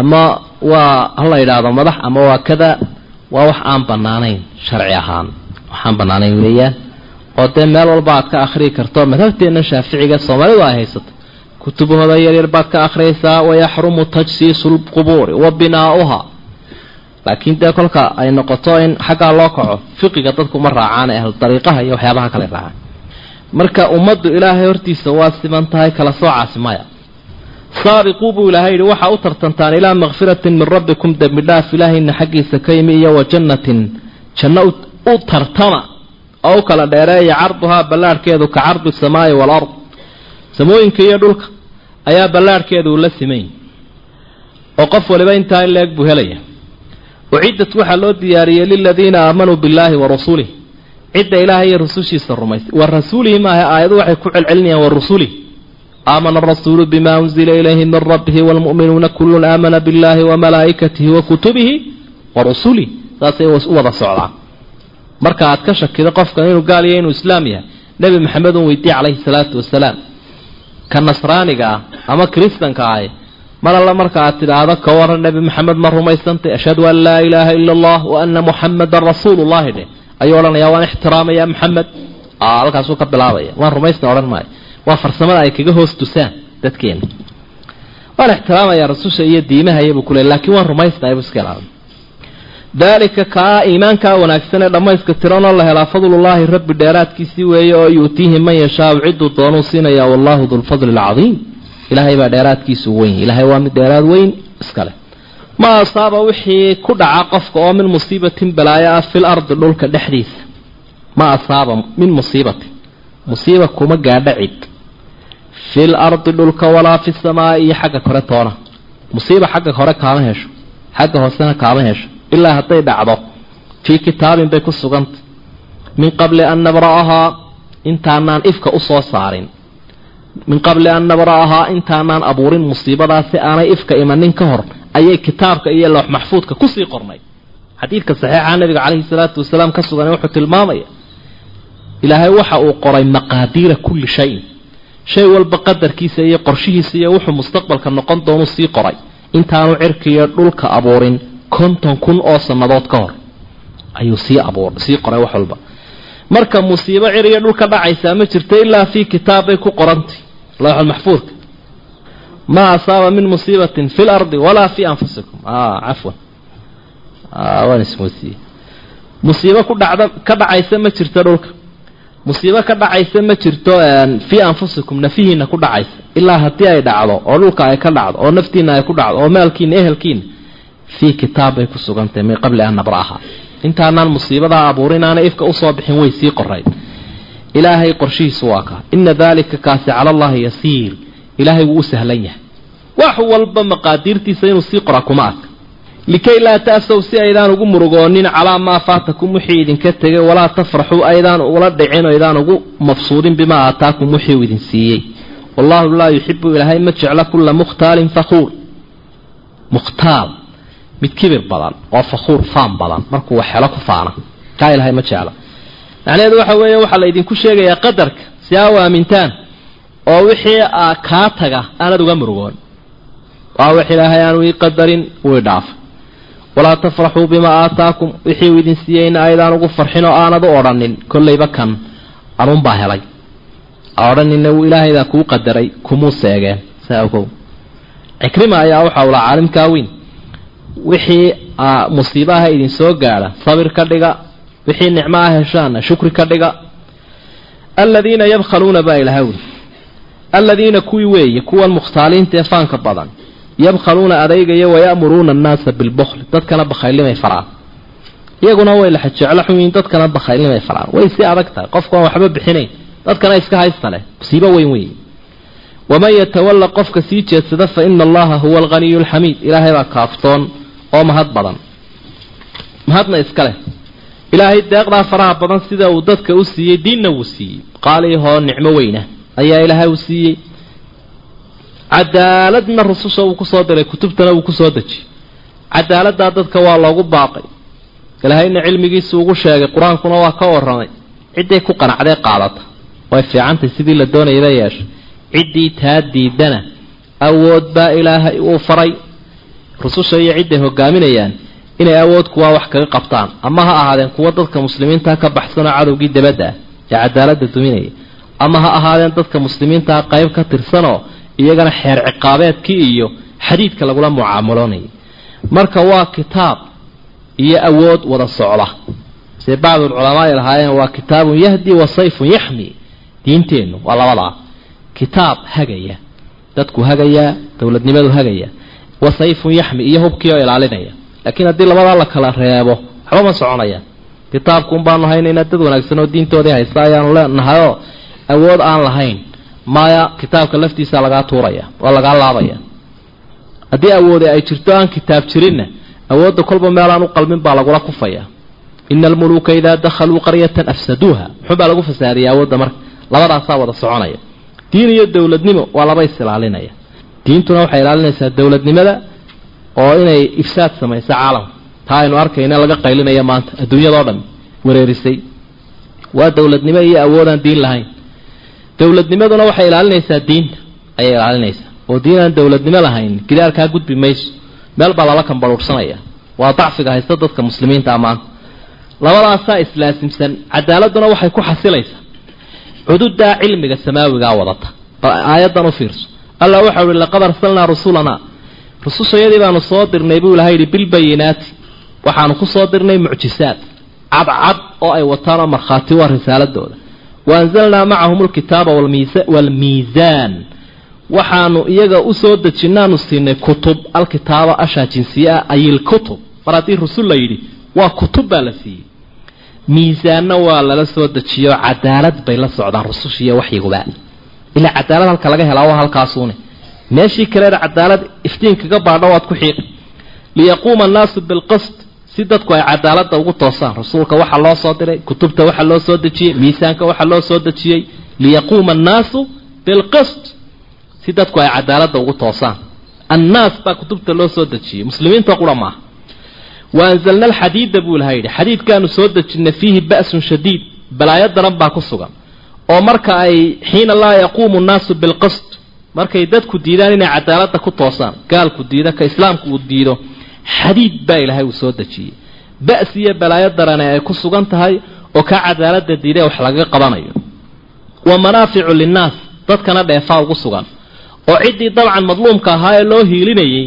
Speaker 2: Ama waa hala yidhaahdo madax ama waa kada waa wax aan banaanayn sharci ahaan. Waxaan banaanayn weeyaan. Oo dee meel walba aad ka akhriyi karto. Madhabteenna shaaficiga soomaalidu ay haysato. Kutubahooda yaryar baad ka akhriyaysaa wayaxrumu tajsiisu lqubuuri wa binaa'uha laakiin dee kolka ay noqoto in xaggaa loo kaco fiqiga dadku ma raacaan ee dariiqaha iyo waxyaabaha kale raacaan. Marka ummaddu ilaahay hortiisa waa siman tahay kala soocaasi maya. Saabiquu buu ilaahay yidhi waxaa u tartantaan ilaa makfiratin min rabbikum dembi dhaaf ilaahayna xaggiisa ka yimi iyo wa jannatin. Janno u tartama oo u kala dheereeya carduhaa ballaadhkeedu ka cardi samaa'i waalard samooyinka iyo dhulka ayaa ballaadhkeedu ula simay oo qof waliba intaa in leeg buu helaya uciddat waxaa loo diyaariyey liladiina aamanuu billaahi wa rasulih cidda ilaahay iyo rusushiisa rumaysay wa rasuulihi maaha aayadu waxay ku celcelinayaan wa rusulih aamana arasuulu bima unzila ilayhi min rabbihi waalmu'minuuna kullun aamana billahi wa malaa'ikatihi wa kutubihi wa rusulih saasay u wada socdaan marka aad ka shakido qofkan inuu gaal yahay inuu islaam yahay nebi maxamed un weydiye calayhi salaatu wasalaam ka nasraaniga ah ama kiristanka ahi mar alla marka aad tidhaahdo ka waran nebi maxamed ma rumaysantay ashhadu an laa ilaaha ila allah wa ana muxamadan rasuulullahi. Dheh ayuu odhanayaa waan ixtiraamaya maxamed halkaasuu ka bilaabaya. Waan rumaysna odhan maayo. Waa farsamada ay kaga hoos tusaan dadkeena. Waan ixtiraamaya rasusha iyo diimahayabuu kule laakiin waan rumaysnaya bu iska ilaaba daalika kaa iimaankaa wanaagsan ee dhammayska tiranoo la helaa fadlullaahi rabbi dheeraadkiisii weeye oo yu'tiihi man yashaau cidduu doonuu siinaya wallahu dulfadli alcadiim ilaahay baa dheeraadkiisu weyn. Ilaahay waa mid dheeraad weyn iskale ma asaaba wixii ku dhaca qofka oo min musiibatin balaayo ah fil ardi dhulka dhexdiisa. Ma asaaba min musiibatin. Musiiba kuma gaadha cid fil ardi dhulka walaa fi samaa'i iyo xagga kore toona. Musiiba xagga hore kaama hesho. Xagga hoosena kaama hesho. Ilaa hadday dhacdo fii kitaabin bay ku sugantay min qabli an nabra'ahaa intaanaan ifka u soo saarin min qabli an nabra'ahaa intaanaan abuurin musiibadaas si aanay ifka imanin ka hor ayay kitaabka iyo loox maxfuudka ku sii qornay. Xadiidka saxiixa nabiga calayhi salaatu wasalaam ka sugan wuxuu tilmaamaya ilaahay waxa uu qoray maqaadiira kulli shayin. Shay walba qadarkiisa iyo qorshihiisa iyo wuxuu mustaqbalka noqon doonuu sii qoray. Intaanu cirkiiyo dhulka abuurin konton kun oo sannadood ka hor. Ayuu sii abuur sii qoray wax walba. Marka musiibo cir iyo dhulka dhacaysaa ma jirto ilaa fii kitaab bay ku qorantay lawxul maxfuudka ma asaaba min musiibatin fi lardi walaa fii anfusikum cafwan waan ismoodsiiyey musiibo ku dhacda ka dhacaysa ma jirto dhulka. Musiibo ka dhacaysa ma jirto fii anfusikum nafihiina ku dhacaysa. Ilaa haddii ay dhacdo oo dhulka ay ka dhacdo oo naftiina ay ku dhacdo oo maalkiina ehelkiina fii kitaab bay ku sugantahay min qabli an nabra'aha. Intaanaan musiibadaa abuurinaana ifka u soo bixin way sii qorayd ilaahay qorshihiisu waa kaa ina daalika kaasi cala allahi yasiir. Ilaahay wuu u sahlan yahay. Wax walba maqaadiirtiisa inuu sii qora kuma arka. Likay laa ta'saw si aydaan ugu murugoonin calaa maa faatakum wixii idinka tegay walaa tafraxuu aydaan ula dhicin aydaan ugu mafsuudin bimaa aataakum wixii uu idin siiyey. Wallaahu laa yuxibu ilaahay ma jecla kulla mukhtaalin fakhuur mukhtaal. Mid kibir badan. Oo fakhuur faan badan. Markuu wax helo ku faana. Kaa ilahay ma jecla macnaheedu waxa weeye waxaa la idinku sheegayaa qadarka si aa u aamintaan oo wixii kaa taga aanad uga murugoon. Waa wax ilaahay aanu ii qadarin uu i dhaafay walaa tafraxuu bimaa aataakum wixii uu idin siiyeyna aydaan ugu farxin oo aanad u odhanin kollayba kan anuunbaa helay. A odhanina uu ilaahaydaa kuu qadaray kumuu seegeen saa ogow. Cikrima ayaa waxa ula caalimkaa weyn. Wixii musiibaha idin soo gaadha sabir ka dhiga wixii nicmo ah heshaana shukri ka dhiga. Aladiina yabkhaluuna baa ilaha wuri aladiina kuwii weeye kuwan mukhtaaliinta ee faanka badan yabkhaluuna adeygaya waya'muruuna annaasa bilbukli dadkana bakhaylnimay faraan. Iyaguna way laxa jeclo xuyiin dadkana bakhaylnimay faraan. Way si adag tahay qofkaan waxba bixinayn dadkana iska haysta leh musiibo weyn weeye waman yatawalla qofka sii jeedsada fa ina allaha huwa alghaniyu alxamiid ilaahay baa kaaftoon oo mahad badan. Mahadna iska leh ilaahay deeqdaa faraha badan sida uu dadka u siiyey diinna wuu siiyey. Qaaliyahoo nicmo weyna ayaa ilaahay u siiyey. Cadaaladna rususha wuu ku soo diray kutubtana wuu ku soo dejiyey cadaaladdaa dadka waa loogu baaqay. Ilaahayna cilmigiisu ugu sheegay qur'aankuna waa ka waramay cidday ku qanacdee qaadata. Way fiicantay sidii la doonayaba yeeshay. Ciddii taa diidana awood baa ilaahay uu faray. Rususha iyo cidday hogaaminayaan inay awood kuwaa wax kaga qabtaan. Ama ha ahaadeen kuwa dadka muslimiinta ka baxsanoo cadowgii dabadda ee cadaaladda duminaya. Ama ha ahaadeen dadka muslimiintaa qayb ka tirsanoo iyagana xeer ciqaabeedkii iyo xadiidka lagula mucaamaloonayay marka waa kitaab iyo awood wada socda. See bacdul culamaai lahaayeen waa kitaabun yahdi wa sayfun yaxmi. Diinteennu waa labadaa kitaab hagaya. Dadku hagayaa dowladnimadu hagaya. Wa sayfun yaxmi iyo hubkii oo ilaalinaya laakiin haddii labadaa la kala reebo waxba ma soconayaan. Kitaabkuun baanu haynaynaa dad wanaagsan oo diintoodii haysta ayaanu leenahayoo awood aan lahayn. Maya kitaabka laftiisa lagaa tuuraya waa lagaa laabaya. Haddii awoode ay jirto aan kitaab jirinna awoodda kolba meelaan u qalmin baa lagula kufaya. Ina almuluuka idaa dakhaluu qaryatan afsaduuha. Muxuubaa lagu fasaadiyay awoodda marka labadaasaa wada soconaya. Diin iyo dowladnimo waa laba is ilaalinaya. Diintuna waxay ilaalinaysaa dowladnimada oo inay ifsaad samayso caalamka taa aynu arkayna laga qaylinaya maanta adduunyadao dhan wareerisay. Waa dowladnimo iyo awoodaan diin lahayn. Dowladnimaduna waxay ilaalinaysaa diinta. Ayay ilaalinaysaa. Oo diin aan dowladnimo lahayn gidaarkaa gudbi mayso. Meel baa lala kambaruursanaya waa dacfiga haysta dadka muslimiinta amaanta labadaasaa islaasimsan cadaaladuna waxay ku xasilaysaa. Cududaa cilmiga samaawigaa wadata. Aayaddan u fiirso. Allah waxau ihi laqad arsalnaa rusulanaa rusushayadii baanu soo dirnay buu ilahay yidhi bilbayinaati waxaanu ku soo dirnay mucjisaad. Cadcad oo ay wataan oo markhaati waa risaaladooda. Wa anzalnaa macahum alkitaaba waalmiisaan waxaanu iyaga u soo dejinaanu siinay kutub alkitaaba ashaa jinsiyaa ayilkutub mar haddii rusul la yidhi waa kutub baa la siiyey. Miisaanna waa lala soo dejiyo cadaalad bay la socdaan rusushiiyo waxyiguba. Ilaa cadaalad halka laga helaa waa halkaasuune meeshii kaleena cadaalad iftiinkaga baadho waad ku xiiqi liyaquuma annaasu bilqist si dadku ay cadaaladda ugu toosaan. Rasuulka waxaa loo soo diray kutubta waxaa loo soo dejiyey miisaanka waxaa loo soo dejiyey. Liyaquuma annaasu bilqist si dadku ay cadaaladda ugu toosaan. Annaas baa kutubta loo soo dejiyey. Muslimiinta qura maaha wa anzalna alxadiida buu ilaha yidhi. Xadiidkaanu soo dejinay fiihi ba'sun shadiid. Balaayo daran baa ku sugan. Oo marka ay xiina laa yaquumu nnaasu bilqist markay dadku diidaan inay cadaaladda ku toosaan gaalku diido ka islaamku uu diido xadiid baa ilaahay uu soo dejiyey. Ba'si iyo balaayo darane ay ku sugan tahay oo kaa cadaaladda diiday wax lagaga qabanayo. Wa manaaficu linnaas dadkana dheefaa ugu sugan. Oo ciddii dabcan madluumka ahaa ee loo hiilinayey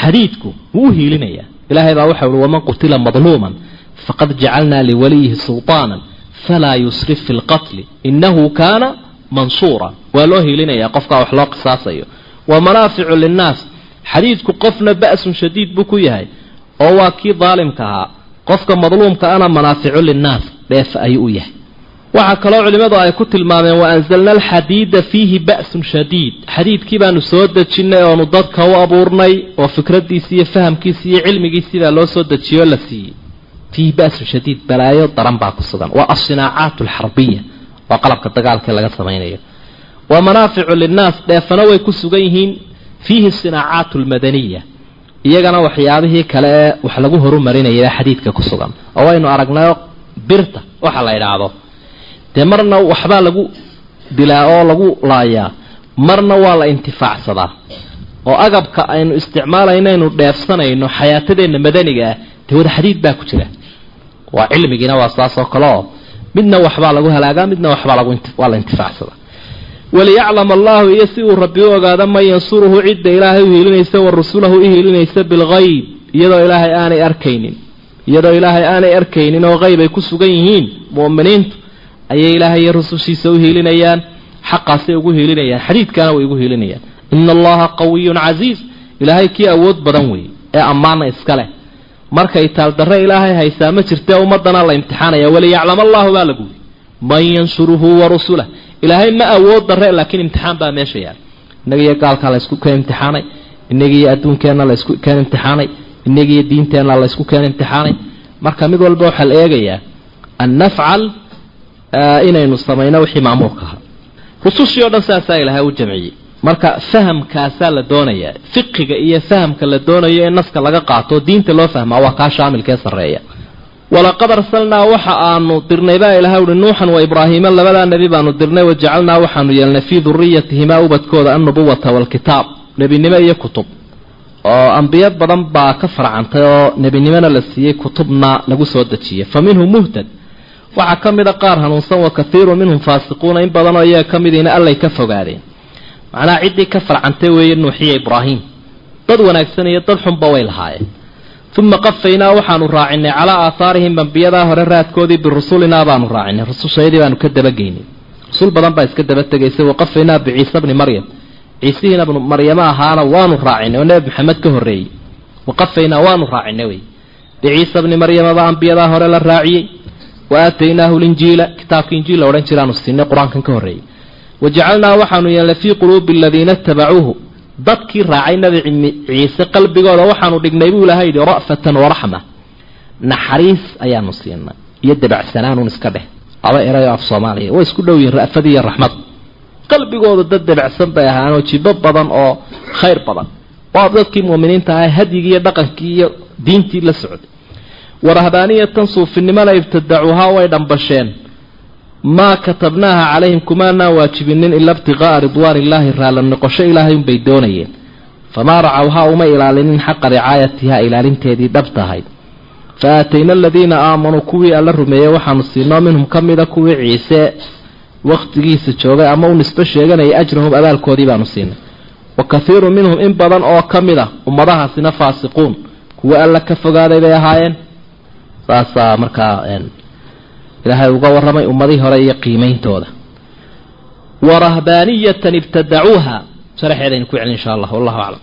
Speaker 2: xadiidku wuu hiilinayaa. Ilaahay baa waxau uhi waman qutila madluuman faqad jacalnaa liwaliyihi sulطaanan falaa yusrif fi lqatli inahu kaana mansuura. Waa loo hiilinayaa qofkaa wax loo qisaasayo. Wa manaaficu linnaas xadiidku qofna ba'sun shadiid buu ku yahay oo waa kii daalimka ahaa. Qofka madluumka ana manaaficu linnaas dheef ayuu u yahay. Waxaa kaloo culimmadu ay ku tilmaameen wa anzalna alxadiida fiihi ba'sun shadiid. Xadiidkii baanu soo dejinnay oonu dadka u abuurnay oo fikraddiisii iyo fahamkiisii iyo cilmigiisii baa loo soo dejiyey oo la siiyey. Fiihi ba'sun shadiid balaayo daran baa ku sugan. Waa alsinaacaat alxarbiya waa qalabka dagaalka laga samaynayo wa manaaficu linnaas dheefana way ku sugan yihiin fiihi sinaacaat almadaniya iyagana waxyaabihii kale ee wax lagu horumarinaya xadiidka ku sugan. Oo waynu aragnayo birta waxa la idhaahdo dee marna waxbaa lagu dilaa oo lagu laayaa marna waa la intifaacsadaa oo agabka aynu isticmaalaynaynu dheefsanayno xayaatadeenna madaniga ah dee wada xadiid baa ku jira. Waa cilmigiina waa saas oo kale oo midna waxbaa lagu halaagaa midna waxbaa waa la intifaacsadaa. waliyaclam allahu iyo si uu rabbi u ogaado man yansuruhu cidda ilaahay u hiilinaysa wa rasulahu u hiilinaysa bilgayb iyadoo ilaahay aanay arkaynin iyadoo ilaahay aanay arkaynin oo qayb ay ku sugan yihiin mu'miniintu ayay ilaahay iyo rusushiisa u hiilinayaan xaqaasay ugu hiilinayaan xadiidkaana way ugu hiilinayaan ina allaha qawiyun casiiz ilaahay kii awood badan weeye ee ammaana iska leh markay taaldarre ilaahay haysaa ma jirtee ummadana la imtixaanaya. Waliyaclam allahu baa lagu yiri man yansuruhu wa rasulah ilaahay ma awood darre laakiin imtixaan baa meesha yaalla innagiiyo gaalkaa laysku keen imtixaanay innagiiyo adduunkeenna laysku keen imtixaanay innagiiyo diinteenna laysku keen imtixaanay. Marka mid walba waxaa la eegayaa an nafcal inaynu samayno wixii macmuulka ahaa. Rusushii o dhan saasaa ilaahay u jamciyey marka fahamkaasaa la doonayaa fiqiga iyo fahamka la doonayo in naska laga qaato diinta loo fahmaa waa kaa shaamilkee sarreeya. Walaqad arsalnaa waxa aanu dirnay baa ilahay uhi nuuxan wa ibraahiima labadaa nebi baanu dirnay wajacalnaa waxaanu yeelnay fii duriyatihimaa ubadkooda annubuwata waalkitaab nebinimo iyo kutub. Oo ambiyo badan baa ka farcantay oo nebinimona la siiyey kutubna lagu soo dejiyey. Fa minhum muhtad. Waxaa ka mid a qaar hanuunsan wa kathiirun minhum faasiquuna in badanoo iyaga ka midiina allay ka fogaadeen macnaha ciddii ka farcantay weeye nuuxiya ibraahim. Dad wanaagsan iyo dad xunba way lahaayeen. Uma qafaynaa waxaanu raacinay calaa aahaarihim ambiyadaa hore raadkoodii birusulinaa baanu raacinay. Rusushaydii baanu ka dabageynay rusul badan baa iska daba tegaysay waqafaynaa biciisa bni maryam. Ciisihiina bnu maryamo ahaana waanu raacinay oo nebi maxamed ka horreeyey. Waqafaynaa waanu raacinay wey. Biciisa bni maryamabaa ambiyadaa hore la raaciyey. Wa aataynaahu linjiila. Kitaabka injiil la odhan jiraanu siinay qur'aankan ka horreeyey wajacalnaa waxaanu yeelnay fii quluubi aladiina itabacuuhu dadkii raacay nabi ciise qalbigooda waxaanu dhignay buu ilahay yidhi ra'fatan waraxma naxariis ayaanu siinay iyo dabacsanaanun iska dheh laba erayo af soomaaliya way isku dhow yihiin ra'fad iyo raxmad qalbigooda dad dabacsan bay ahaanoo jibo badan oo khayr badan waa dadkii mu'miniinta ahaa hadyigii iyo dhaqankii iyo diintii la socday warahbaaniyatan suufinimana ibtadacuuhaa way dhambasheen maa katabnaaha calayhim kumaanaan waajibinin ila ibtiqaa'a ridwaan illaahi raalla noqosho ilaahay unbay doonayeen. Famaa racawhaa uma ilaalinin xaqa ricaayatiha ilaalinteedii dhabta ahayd. Fa aatayna aladiina aamanuu kuwii alla rumeeyey waxaanu siinoo minhum ka mida kuwii ciise. Wakhtigiisa joogay ama u nisbo sheeganayay ajrahum abaalkoodii baanu siinay. Wa kathiirun minhum in badan oo ka mid a ummadahaasina faasiquun. Kuwa alla ka fogaaday bay ahaayeen. Saasaa markaa ilaahay uga warramay ummadihii hore iyo qiimeyntooda. Warahbaaniyatan ibtadacuuha sharaxeedaynu ku celin insha allah wallahu aclam